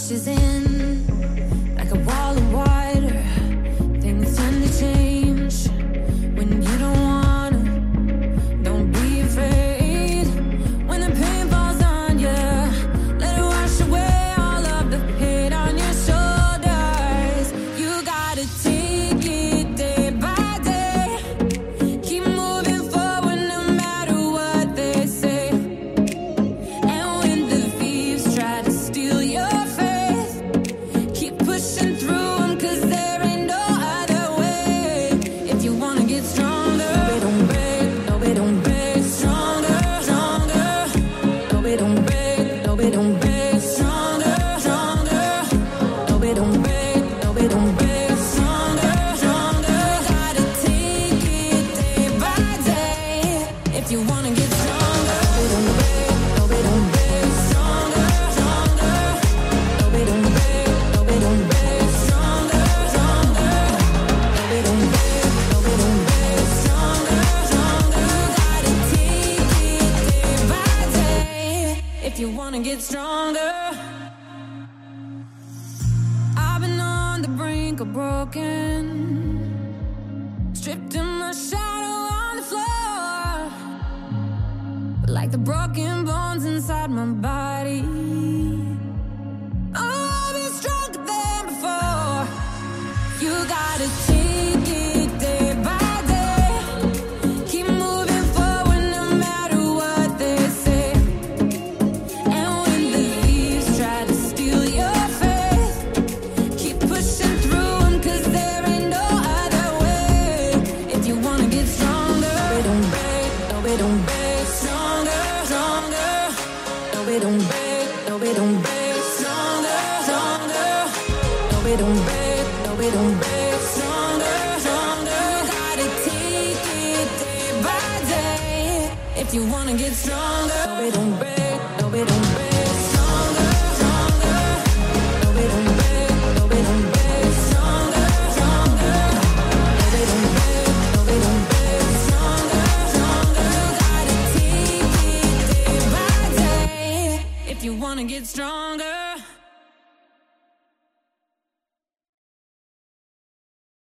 Rushes in